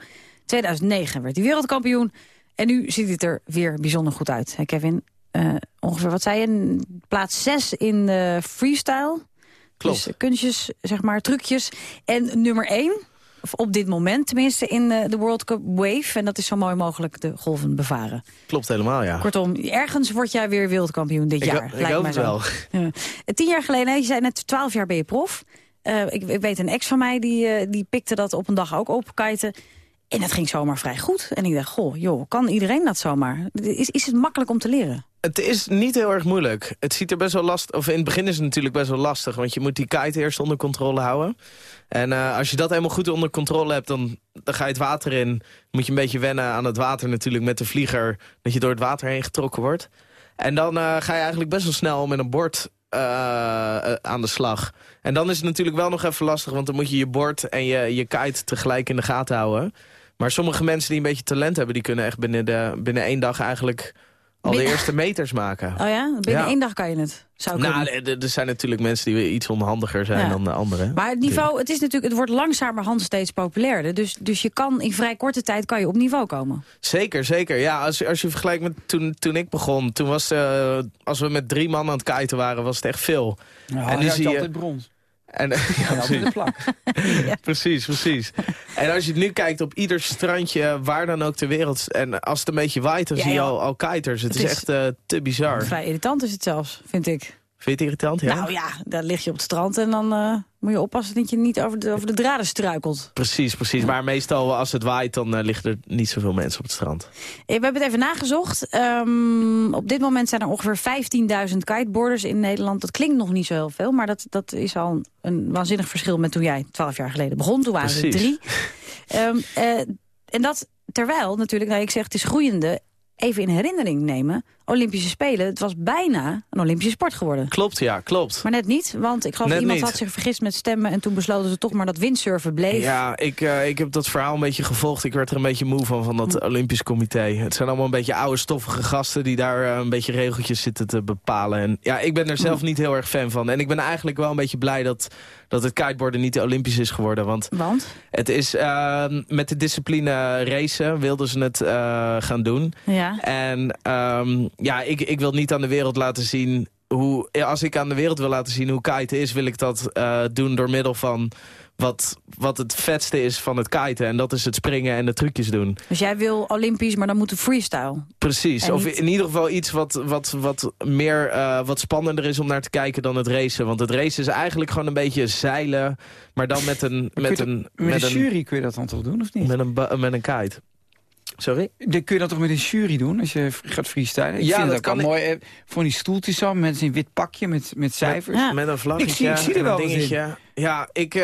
2009 werd hij wereldkampioen. En nu ziet het er weer bijzonder goed uit. Kevin, eh, ongeveer, wat zei je, plaats 6 in de freestyle. Klopt. Dus kunstjes, zeg maar, trucjes. En nummer 1, of op dit moment tenminste, in eh, de World Cup Wave. En dat is zo mooi mogelijk de golven bevaren. Klopt helemaal, ja. Kortom, ergens word jij weer wereldkampioen dit Ik jaar. ho- ik lijkt hoop mij het zo. wel. Ja. Eh, Tien jaar geleden, je zei net twaalf jaar ben je prof. Eh, ik, ik weet een ex van mij, die, eh, die pikte dat op een dag ook op kiten. En dat ging zomaar vrij goed. En ik dacht, goh, joh, kan iedereen dat zomaar? Is, is het makkelijk om te leren? Het is niet heel erg moeilijk. Het ziet er best wel lastig... Of in het begin is het natuurlijk best wel lastig. Want je moet die kite eerst onder controle houden. En eh, als je dat helemaal goed onder controle hebt... Dan, dan ga je het water in. Moet je een beetje wennen aan het water natuurlijk met de vlieger. Dat je door het water heen getrokken wordt. En dan eh, ga je eigenlijk best wel snel met een bord eh, aan de slag. En dan is het natuurlijk wel nog even lastig... want dan moet je je bord en je, je kite tegelijk in de gaten houden. Maar sommige mensen die een beetje talent hebben... die kunnen echt binnen, de, binnen één dag eigenlijk al de eerste meters maken. Oh ja? Binnen Ja. één dag kan je het. Zou Nou, kunnen. er- er zijn natuurlijk mensen die iets onhandiger zijn Ja. dan de anderen. Maar het niveau, het is natuurlijk, het wordt langzamerhand steeds populairder. Dus, dus je kan in vrij korte tijd kan je op niveau komen. Zeker, zeker. Ja, als, als je vergelijkt met toen, toen ik begon... toen was eh, als we met drie man aan het kiten waren, was het echt veel. Ja, en nu zie je altijd brons. En, ja, precies. de plak. precies, precies. En als je nu kijkt op ieder strandje, waar dan ook ter wereld... en als het een beetje waait, dan Ja, zie je al, al kiters. Het, Het is is- echt eh, te bizar. Vrij irritant is het zelfs, vind ik. Vind je het irritant? Ja? Nou ja, daar lig je op het strand en dan eh, moet je oppassen dat je niet over de, over de draden struikelt. Precies, precies. Maar meestal als het waait, dan eh, liggen er niet zoveel mensen op het strand. Eh, We hebben het even nagezocht. Ehm, op dit moment zijn er ongeveer 15.000 kiteboarders in Nederland. Dat klinkt nog niet zo heel veel, maar dat, dat is al een, een waanzinnig verschil met toen jij 12 jaar geleden begon. Toen waren er drie. Ehm, eh, en dat terwijl natuurlijk, nou, ik zeg het is groeiende, even in herinnering nemen. Olympische Spelen. Het was bijna een Olympische sport geworden. Klopt, ja, klopt. Maar net niet, want ik geloof Net iemand niet. had zich vergist met stemmen... en toen besloten ze toch maar dat windsurfen bleef. Ja, ik, eh, ik heb dat verhaal een beetje gevolgd. Ik werd er een beetje moe van, van dat Olympisch Comité. Het zijn allemaal een beetje oude stoffige gasten... die daar eh, een beetje regeltjes zitten te bepalen. En ja, ik ben er zelf niet heel erg fan van. En ik ben eigenlijk wel een beetje blij dat, dat het kiteboarden niet Olympisch is geworden. Want, Want? het is eh, met de discipline racen wilden ze het eh, gaan doen. Ja. En ehm, ja, ik, ik wil niet aan de wereld laten zien hoe... ja, Als ik aan de wereld wil laten zien hoe kiten is... wil ik dat eh, doen door middel van wat, wat het vetste is van het kiten. En dat is het springen en de trucjes doen. Dus jij wil Olympisch, maar dan moet het freestyle. Precies. En Of niet- in ieder geval iets wat, wat, wat meer eh, wat spannender is om naar te kijken dan het racen. Want het racen is eigenlijk gewoon een beetje zeilen, maar dan met een... Met een, met met een een jury kun je dat dan toch doen, of niet? Met een, met een kite. Sorry? Dan kun je dat toch met een jury doen, als je gaat freestylen? Ik Ja, vind dat dat kan ik- mooi. eh, Voor die stoeltjes zo, met een wit pakje, met, met cijfers. Met een vlaggetje Ik zie, ik zie er wel dingetje. in. Ja, ik, eh,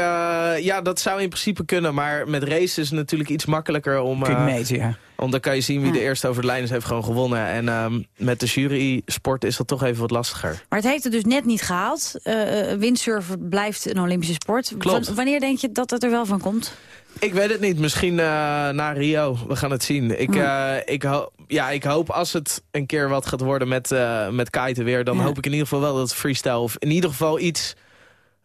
ja, dat zou in principe kunnen. Maar met racen is het natuurlijk iets makkelijker om... Kun je eh, meten, ja. Om dan kan je zien wie de eerste over de lijn is, heeft gewoon gewonnen. En ehm, met de jury sport is dat toch even wat lastiger. Maar het heeft het dus net niet gehaald. Eh, eh, windsurfen blijft een Olympische sport. Klopt. W- wanneer denk je dat het er wel van komt? Ik weet het niet. Misschien eh, na Rio. We gaan het zien. Ik, eh, ik, ja, ik hoop als het een keer wat gaat worden met, eh met kiten weer... dan Ja. hoop ik in ieder geval wel dat freestyle... of in ieder geval iets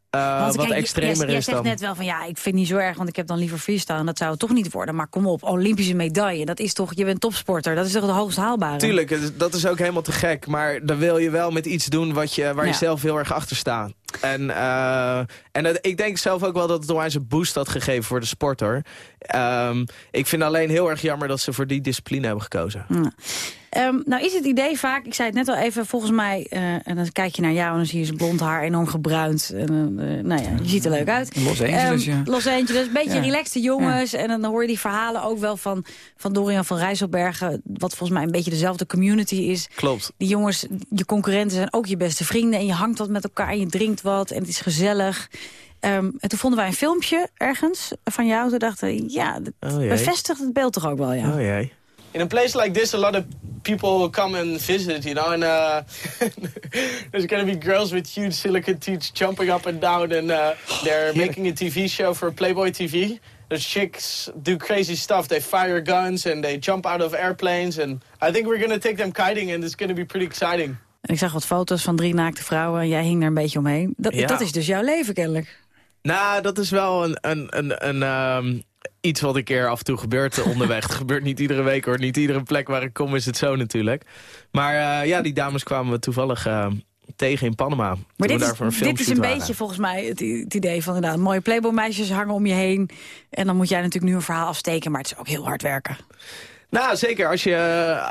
wat kijk, extremer jij, jij is zegt dan... net wel van ja, ik vind het niet zo erg, want ik heb dan liever freestyle. En dat zou het toch niet worden. Maar kom op, Olympische medaille, dat is toch, je bent topsporter. Dat is toch het hoogst haalbare? Tuurlijk, is- dat is ook helemaal te gek. Maar dan wil je wel met iets doen wat je, waar je zelf heel erg achter staat. En, eh, en het- ik denk zelf ook wel dat het onwijs een boost had gegeven voor de sport, hoor. Ehm, ik vind alleen heel erg jammer dat ze voor die discipline hebben gekozen. Ehm, nou is het idee vaak, ik zei het net al even, volgens mij... eh, en dan kijk je naar jou en dan zie je zijn blond haar enorm gebruind. En, eh, nou ja, je ziet er leuk uit. Los Angeles, Ehm, ja. Los Angeles, een beetje Ja. relaxte jongens. En dan hoor je die verhalen ook wel van, van Dorian van Rijsselbergen... wat volgens mij een beetje dezelfde community is. Klopt. Die jongens, je concurrenten zijn ook je beste vrienden... en je hangt wat met elkaar en je drinkt wat en het is gezellig... Ehm, en toen vonden wij een filmpje ergens van jou. Toen dachten we, ja, dat Oh, bevestigt het beeld toch ook wel, ja. Oh jee. In a place like this, a lot of people come and visit, you know, and uh, there's gonna be girls with huge silicone teeth jumping up and down, and uh, they're making a TV show for Playboy TV. Those chicks do crazy stuff. They fire guns and they jump out of airplanes, and I think we're gonna take them kiting, and it's gonna be pretty exciting. En ik zag wat foto's van drie naakte vrouwen en jij hing er een beetje omheen. Dat, Ja. dat is dus jouw leven kennelijk. Nou, dat is wel een, een, een, een ehm, iets wat een keer af en toe gebeurt eh, onderweg. Het gebeurt niet iedere week hoor. Niet iedere plek waar ik kom is het zo natuurlijk. Maar eh, ja, die dames kwamen we toevallig eh, tegen in Panama. Maar dit daar is, een dit is filmshoot een waren. beetje volgens mij het, het idee van inderdaad... mooie playboy-meisjes hangen om je heen. En dan moet jij natuurlijk nu een verhaal afsteken... maar het is ook heel hard werken. Nou, zeker. Als je,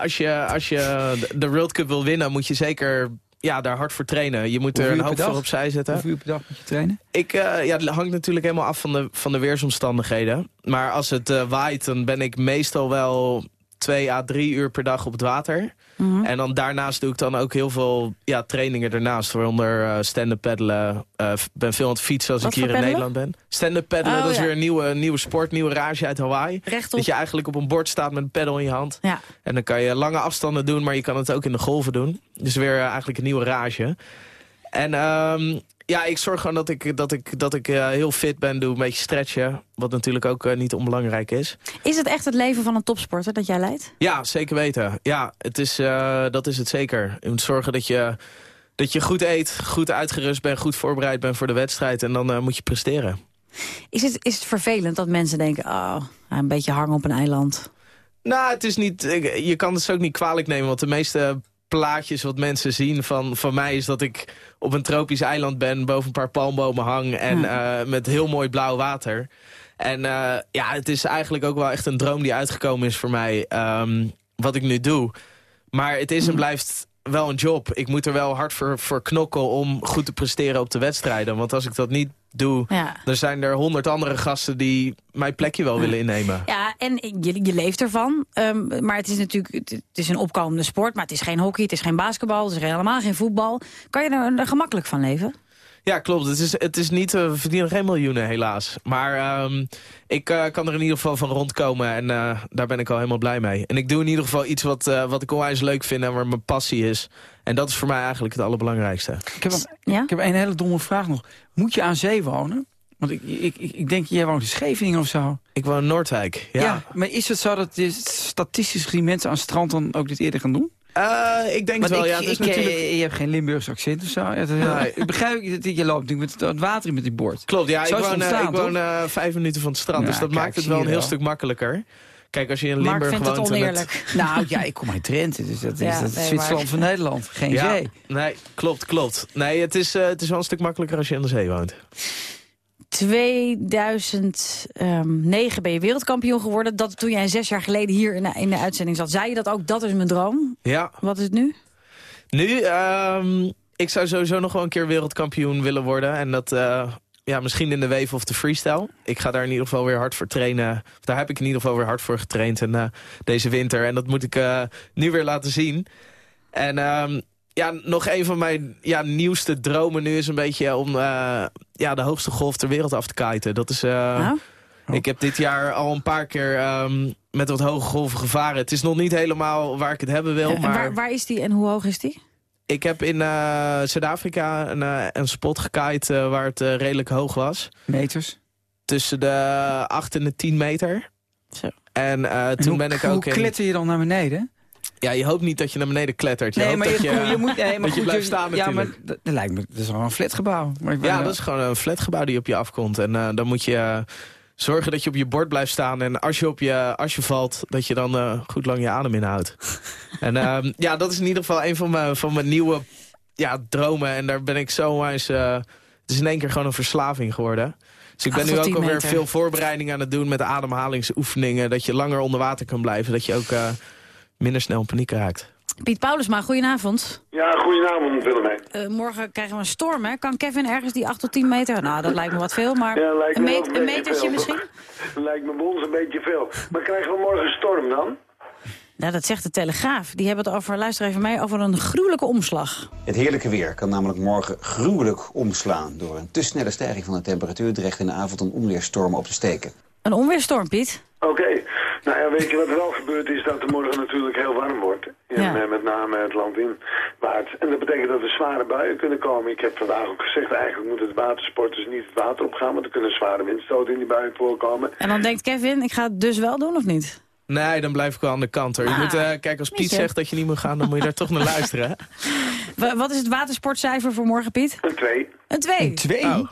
als je, als je de World Cup wil winnen, moet je zeker ja, daar hard voor trainen. Je moet er een hoop voor opzij zetten. Hoeveel uur per dag moet je trainen? Ik, eh, ja, het hangt natuurlijk helemaal af van de, van de weersomstandigheden. Maar als het eh, waait, dan ben ik meestal wel twee à drie uur per dag op het water. Mhm. En dan daarnaast doe ik dan ook heel veel ja, trainingen ernaast. Waaronder eh, stand-up paddelen. Eh, ben veel aan het fietsen als Wat ik hier in? Nederland ben. Stand-up paddelen, Oh, dat is ja. weer een nieuwe, nieuwe sport, nieuwe rage uit Hawaii. Rechtop. Dat je eigenlijk op een bord staat met een paddel in je hand. Ja. En dan kan je lange afstanden doen, maar je kan het ook in de golven doen. Dus weer eh, eigenlijk een nieuwe rage. En ehm, ja, ik zorg gewoon dat ik, dat ik, dat ik eh, heel fit ben, doe een beetje stretchen. Wat natuurlijk ook eh, niet onbelangrijk is. Is het echt het leven van een topsporter dat jij leidt? Ja, zeker weten. Ja, het is, eh, dat is het zeker. Je moet zorgen dat je, dat je goed eet, goed uitgerust bent, goed voorbereid bent voor de wedstrijd. En dan moet je presteren. Is het, is het vervelend dat mensen denken... oh, een beetje hangen op een eiland? Nou, het is niet. Je kan het dus ook niet kwalijk nemen, want de meeste plaatjes wat mensen zien van, van mij is dat ik op een tropisch eiland ben, boven een paar palmbomen hang en eh, met heel mooi blauw water. En eh, ja, het is eigenlijk ook wel echt een droom die uitgekomen is voor mij, ehm, wat ik nu doe. Maar het is en blijft wel een job. Ik moet er wel hard voor, voor knokken om goed te presteren op de wedstrijden. Want als ik dat niet doe, Ja. dan zijn er honderd andere gasten die mijn plekje wel willen innemen. Ja, en je, je leeft ervan. Ehm, maar het is natuurlijk het, het is een opkomende sport. Maar het is geen hockey, het is geen basketbal, het is helemaal geen voetbal. Kan je er, er gemakkelijk van leven? Ja, klopt. Het is, het is niet, eh, we verdienen geen miljoenen helaas. Maar ehm, ik eh, kan er in ieder geval van rondkomen en eh, daar ben ik al helemaal blij mee. En ik doe in ieder geval iets wat, eh, wat ik onwijs leuk vind en waar mijn passie is. En dat is voor mij eigenlijk het allerbelangrijkste. Ik heb, een, ik heb een hele domme vraag nog. Moet je aan zee wonen? Want ik, ik, ik, denk, jij woont in Scheveningen of zo. Ik woon in Noordwijk, ja. maar is het zo dat je statistisch gezien mensen aan het strand dan ook dit eerder gaan doen? Eh, ik denk het wel, ik, ja. Het is ik, eh, natuurlijk... Je hebt geen Limburgs accent of zo. Ja, Nee. Ik begrijp dat je loopt natuurlijk met het water in met die boord. Klopt, ja. Zo ik het woon, eh, ontstaan, ik woon eh, vijf minuten van het strand, Ja, dus dat kijk, maakt het wel een heel wel. stuk makkelijker. Kijk, als je in Mark Limburg vindt het woont... en oneerlijk. Nou ja, ik kom uit Drenthe, dus dat is Ja, dat is nee, Zwitserland maar- van Nederland. Geen ja, zee. Nee, klopt, klopt. Nee, het is, eh, het is wel een stuk makkelijker als je aan de zee woont. 2009 ben je wereldkampioen geworden. Dat toen jij zes jaar geleden hier in de, in de uitzending zat. Zei je dat ook, dat is mijn droom? Ja. Wat is het nu? Nu, ehm, ik zou sowieso nog wel een keer wereldkampioen willen worden. En dat, eh, ja, misschien in de wave of de freestyle. Ik ga daar in ieder geval weer hard voor trainen. Of Daar heb ik in ieder geval weer hard voor getraind en, eh, deze winter. En dat moet ik eh, nu weer laten zien. En ehm, ja, nog een van mijn ja, nieuwste dromen nu is een beetje om eh, ja, de hoogste golf ter wereld af te kiten. Dat is... eh, Ik heb dit jaar al een paar keer ehm, met wat hoge golven gevaren. Het is nog niet helemaal waar ik het hebben wil, maar... waar, waar is die en hoe hoog is die? Ik heb in eh, Zuid-Afrika een, een spot gekaaid waar het redelijk hoog was. Meters? Tussen de 8 en de 10 meter. Zo. En eh, En toen hoe, ben ik hoe ook in... kletter je dan naar beneden? Ja, je hoopt niet dat je naar beneden klettert. Je nee, hoopt maar dat je, je, je moet, nee, maar dat je goed, blijft staan Ja, natuurlijk. maar dat, lijkt me, dat is wel een flatgebouw. Maar Ja, wel- dat is gewoon een flatgebouw die op je afkomt. En eh, dan moet je eh, zorgen dat je op je bord blijft staan. En als je, op je, als je valt, dat je dan eh, goed lang je adem inhoudt. en ehm, ja, dat is in ieder geval een van mijn, van mijn nieuwe ja, dromen. En daar ben ik zo eh, het is in één keer gewoon een verslaving geworden. Dus ik ben nu ook alweer veel voorbereiding aan het doen met de ademhalingsoefeningen. Dat je langer onder water kan blijven. Dat je ook eh, minder snel in paniek raakt. Piet Paulusma, goedenavond. Ja, goedenavond Willemijn. Eh, morgen krijgen we een storm, hè? Kan Kevin ergens die 8 tot 10 meter? Nou, dat lijkt me wat veel, maar Ja, lijkt een, me een metertje veel. misschien? Lijkt me bij ons een beetje veel. Maar krijgen we morgen storm dan? Nou, dat zegt de Telegraaf. Die hebben het over, luister even mee, over een gruwelijke omslag. Het heerlijke weer kan namelijk morgen gruwelijk omslaan. Door een te snelle stijging van de temperatuur dreigt in de avond een onweerstorm op te steken. Een onweerstorm, Piet. Oké. Nou ja, weet je wat er wel gebeurt is dat het morgen natuurlijk heel warm wordt. En Ja. eh, met name het land in waard. En dat betekent dat er zware buien kunnen komen. Ik heb vandaag ook gezegd, eigenlijk moeten de watersporters niet het water opgaan. Want er kunnen zware windstoten in die buien voorkomen. En dan denkt Kevin, ik ga het dus wel doen of niet? Nee, dan blijf ik wel aan de kant. Hoor. Je Ah, moet, eh, kijk, als Piet zegt dat je niet moet gaan, dan moet je daar toch naar luisteren. hè? Wat is het watersportcijfer voor morgen, Piet? Een 2. Een 2? Twee? Oh.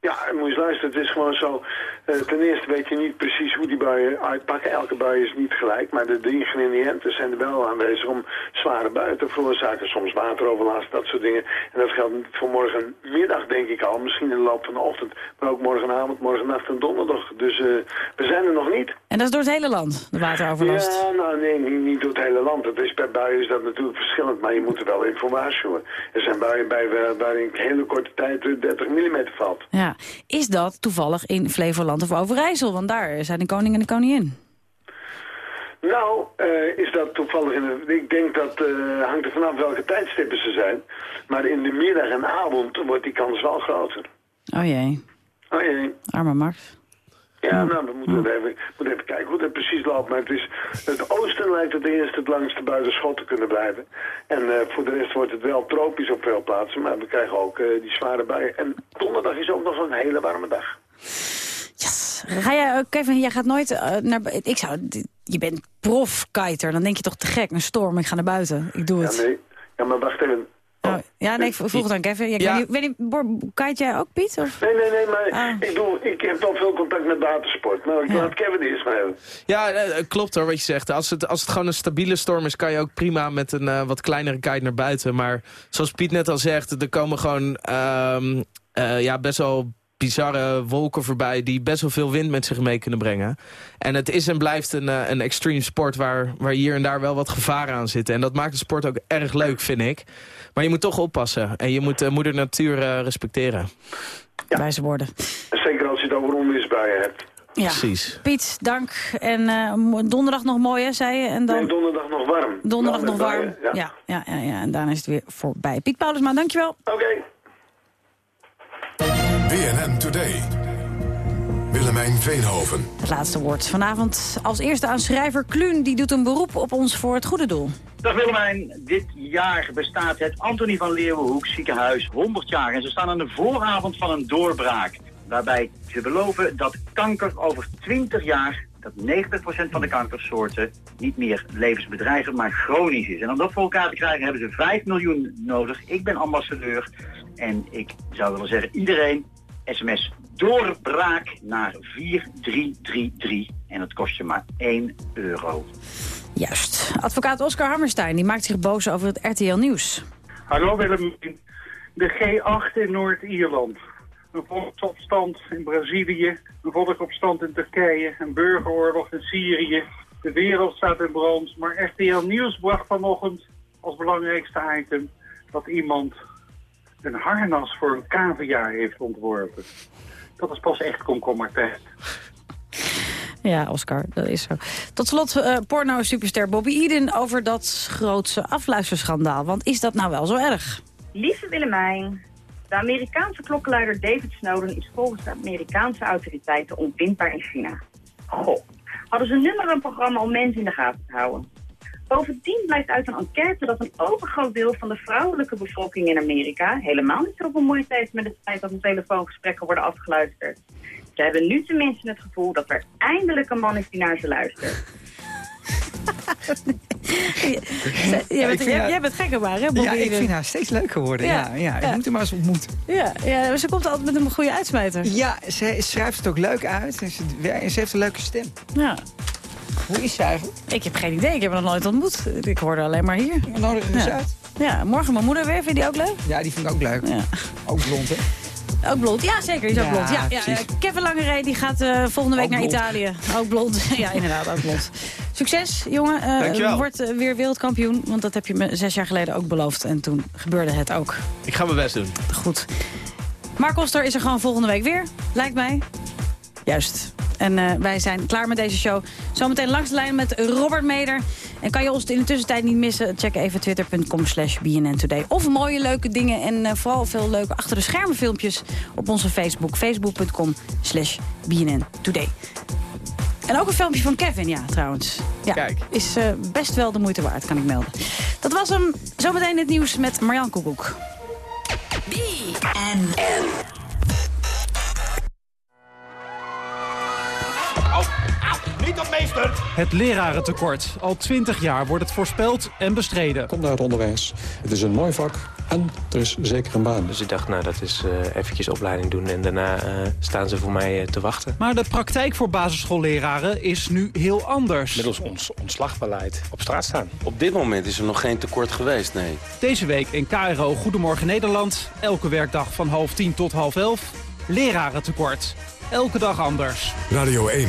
Ja, moet je eens luisteren, het is gewoon zo. Eh, ten eerste weet je niet precies hoe die buien uitpakken. Elke bui is niet gelijk, maar de, ingrediënten zijn er wel aanwezig om zware buien te veroorzaken. Soms wateroverlast, dat soort dingen. En dat geldt voor morgenmiddag, denk ik al. Misschien in de loop van de ochtend, maar ook morgenavond, morgennacht en donderdag. Dus eh, we zijn er nog niet. En dat is door het hele land, de wateroverlast. Ja, nou nee, niet, door het hele land. Het is per bui is dat natuurlijk verschillend, maar je moet er wel in voor waarschuwen. Er zijn buien bij waar- waar in hele korte tijd eh, 30 mm valt. Ja. Is dat toevallig in Flevoland of Overijssel? Want daar zijn de koning en de koningin. Nou, eh, is dat toevallig in de... Ik denk dat eh, hangt er vanaf welke tijdstippen ze zijn. Maar in de middag en avond wordt die kans wel groter. Oh jee, Oh jee. arme Max. Ja, nou, we moeten, het even, moeten even kijken hoe dat precies loopt. Maar het, is, het oosten lijkt het eerst het langste buiten schot te kunnen blijven. En eh, voor de rest wordt het wel tropisch op veel plaatsen. Maar we krijgen ook die zware buien. En donderdag is ook nog een hele warme dag. Ga jij, eh, Kevin, jij gaat nooit eh, naar... Ik zou... Je bent prof-kiter, dan denk je toch te gek. Een storm, ik ga naar buiten. Ik doe Ja, het. nee. Ja, maar wacht even. Oh, ja, nee, ik vroeg het aan Kevin. Ja, Ja. weet niet, kite jij ook, Piet? Of? Nee, nee, nee, maar ik, doe, ik heb wel veel contact met watersport. Nou, ik laat Kevin eerst maar hebben. Ja, eh, klopt hoor wat je zegt. Als het, als het gewoon een stabiele storm is, kan je ook prima met een wat kleinere kite naar buiten. Maar zoals Piet net al zegt, er komen gewoon ehm, eh, ja, best wel bizarre wolken voorbij... die best wel veel wind met zich mee kunnen brengen. En het is en blijft een, eh, een extreme sport waar, waar hier en daar wel wat gevaren aan zitten. En dat maakt de sport ook erg leuk, vind ik. Maar je moet toch oppassen. En je moet de moeder natuur eh, respecteren. Wijze woorden. Zeker als je het over onweersbuien hebt. Ja. Precies. Piet, dank. En eh, donderdag nog mooi, hè, zei je? En dan... Nee, donderdag nog warm. Donderdag nog warm. buien, Ja. Ja, ja, ja, En daarna is het weer voorbij. Piet Paulusma, dankjewel. Oké. BNN Today. Willemijn Veenhoven. Het laatste woord vanavond als eerste aan schrijver Kluun. Die doet een beroep op ons voor het goede doel. Dag Willemijn, dit jaar bestaat het Antonie van Leeuwenhoek ziekenhuis 100 jaar. En ze staan aan de vooravond van een doorbraak. Waarbij ze beloven dat kanker over 20 jaar, dat 90% van de kankersoorten niet meer levensbedreigend, maar chronisch is. En om dat voor elkaar te krijgen hebben ze 5 miljoen nodig. Ik ben ambassadeur en ik zou willen zeggen iedereen sms doorbraak naar 4333 en het kost je maar 1 euro. Juist. Advocaat Oscar Hammerstein die maakt zich boos over het RTL Nieuws. Hallo Willem. De G8 in Noord-Ierland. Een volksopstand in Brazilië. Een volksopstand in Turkije. Een burgeroorlog in Syrië. De wereld staat in brand. Maar RTL Nieuws bracht vanochtend als belangrijkste item... dat iemand een harnas voor een cavia heeft ontworpen. Dat is pas echt komkommertijd. Ja, Oscar, dat is zo. Tot slot eh, porno-superster Bobby Eden over dat grootse afluisterschandaal. Want is dat nou wel zo erg? Lieve Willemijn, de Amerikaanse klokkenluider David Snowden is volgens de Amerikaanse autoriteiten onvindbaar in China. Goh, hadden ze nu maar een programma om mensen in de gaten te houden. Bovendien blijkt uit een enquête dat een overgroot deel van de vrouwelijke bevolking in Amerika helemaal niet zoveel moeite heeft met het feit dat hun telefoongesprekken worden afgeluisterd. Ze hebben nu tenminste het gevoel dat er eindelijk een man is die naar ze luistert. Jij bent, jij, haar- jij bent gek op haar, hè, Bobby Ja, ik vind haar steeds leuker worden. Ja, Ja, ja, ja. Ik moet hem maar eens ontmoeten. Ja, ja, ze komt altijd met een goede uitsmijter. Ja, ze schrijft het ook leuk uit. En ze, en ze heeft een leuke stem. Ja. Hoe is ze eigenlijk? Ik heb geen idee, ik heb haar nog nooit ontmoet. Ik hoorde alleen maar hier. nodig er eens uit. Ja, morgen mijn moeder weer, vind je die ook leuk? Ja, die vind ik ook leuk. Ja. Ook blond, hè? Ook blond, ja zeker, die is ook Ja, blond. Ja, ja, precies. ja. Kevin Langeree die gaat eh, volgende week Ook naar blond. Italië. Ook blond, ja inderdaad, ook blond. Succes, jongen. Eh, Dankjewel. wordt eh, weer wereldkampioen, want dat heb je me zes jaar geleden ook beloofd. En toen gebeurde het ook. Ik ga mijn best doen. Goed. Mark Koster is er gewoon volgende week weer, lijkt mij. Juist. En eh, wij zijn klaar met deze show. Zometeen langs de lijn met Robert Meder. En kan je ons in de tussentijd niet missen? Check even twitter.com slash BNN Today. Of mooie leuke dingen en eh, vooral veel leuke achter de schermen filmpjes op onze Facebook. Facebook.com slash BNN Today. En ook een filmpje van Kevin, ja, trouwens. Ja, Kijk. Is eh, best wel de moeite waard, kan ik melden. Dat was hem. Zometeen het nieuws met Marjan Koekoek. Niet op meester! Het lerarentekort. Al 20 jaar wordt het voorspeld en bestreden. Kom naar het onderwijs. Het is een mooi vak en er is zeker een baan. Dus ik dacht, nou, dat is eh eventjes opleiding doen en daarna eh, staan ze voor mij eh, te wachten. Maar de praktijk voor basisschoolleraren is nu heel anders. Middels ons ontslagbeleid op straat staan. Op dit moment is er nog geen tekort geweest, nee. Deze week in KRO Goedemorgen Nederland. Elke werkdag van half tien tot half elf. Lerarentekort. Elke dag anders. Radio 1.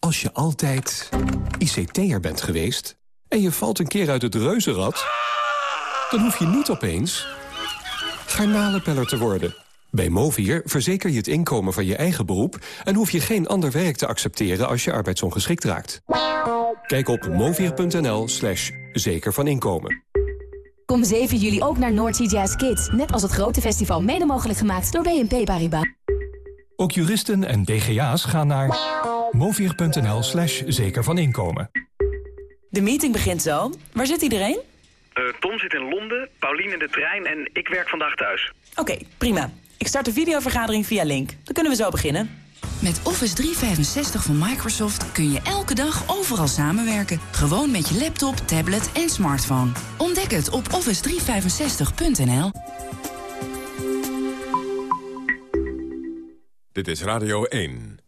Als je altijd ICT'er bent geweest en je valt een keer uit het reuzenrad... dan hoef je niet opeens garnalenpeller te worden. Bij Movier verzeker je het inkomen van je eigen beroep... en hoef je geen ander werk te accepteren als je arbeidsongeschikt raakt. Kijk op movier.nl slash zeker van inkomen. Kom 7 juli ook naar North Sea Jazz Kids. Net als het grote festival mede mogelijk gemaakt door BNP Paribas. Ook juristen en DGA's gaan naar movier.nl slash zeker van inkomen. De meeting begint zo. Waar zit iedereen? Eh, Tom zit in Londen, Paulien in de trein en ik werk vandaag thuis. Oké, prima. Ik start de videovergadering via Link. Dan kunnen we zo beginnen. Met Office 365 van Microsoft kun je elke dag overal samenwerken. Gewoon met je laptop, tablet en smartphone. Ontdek het op office365.nl. Dit is Radio 1.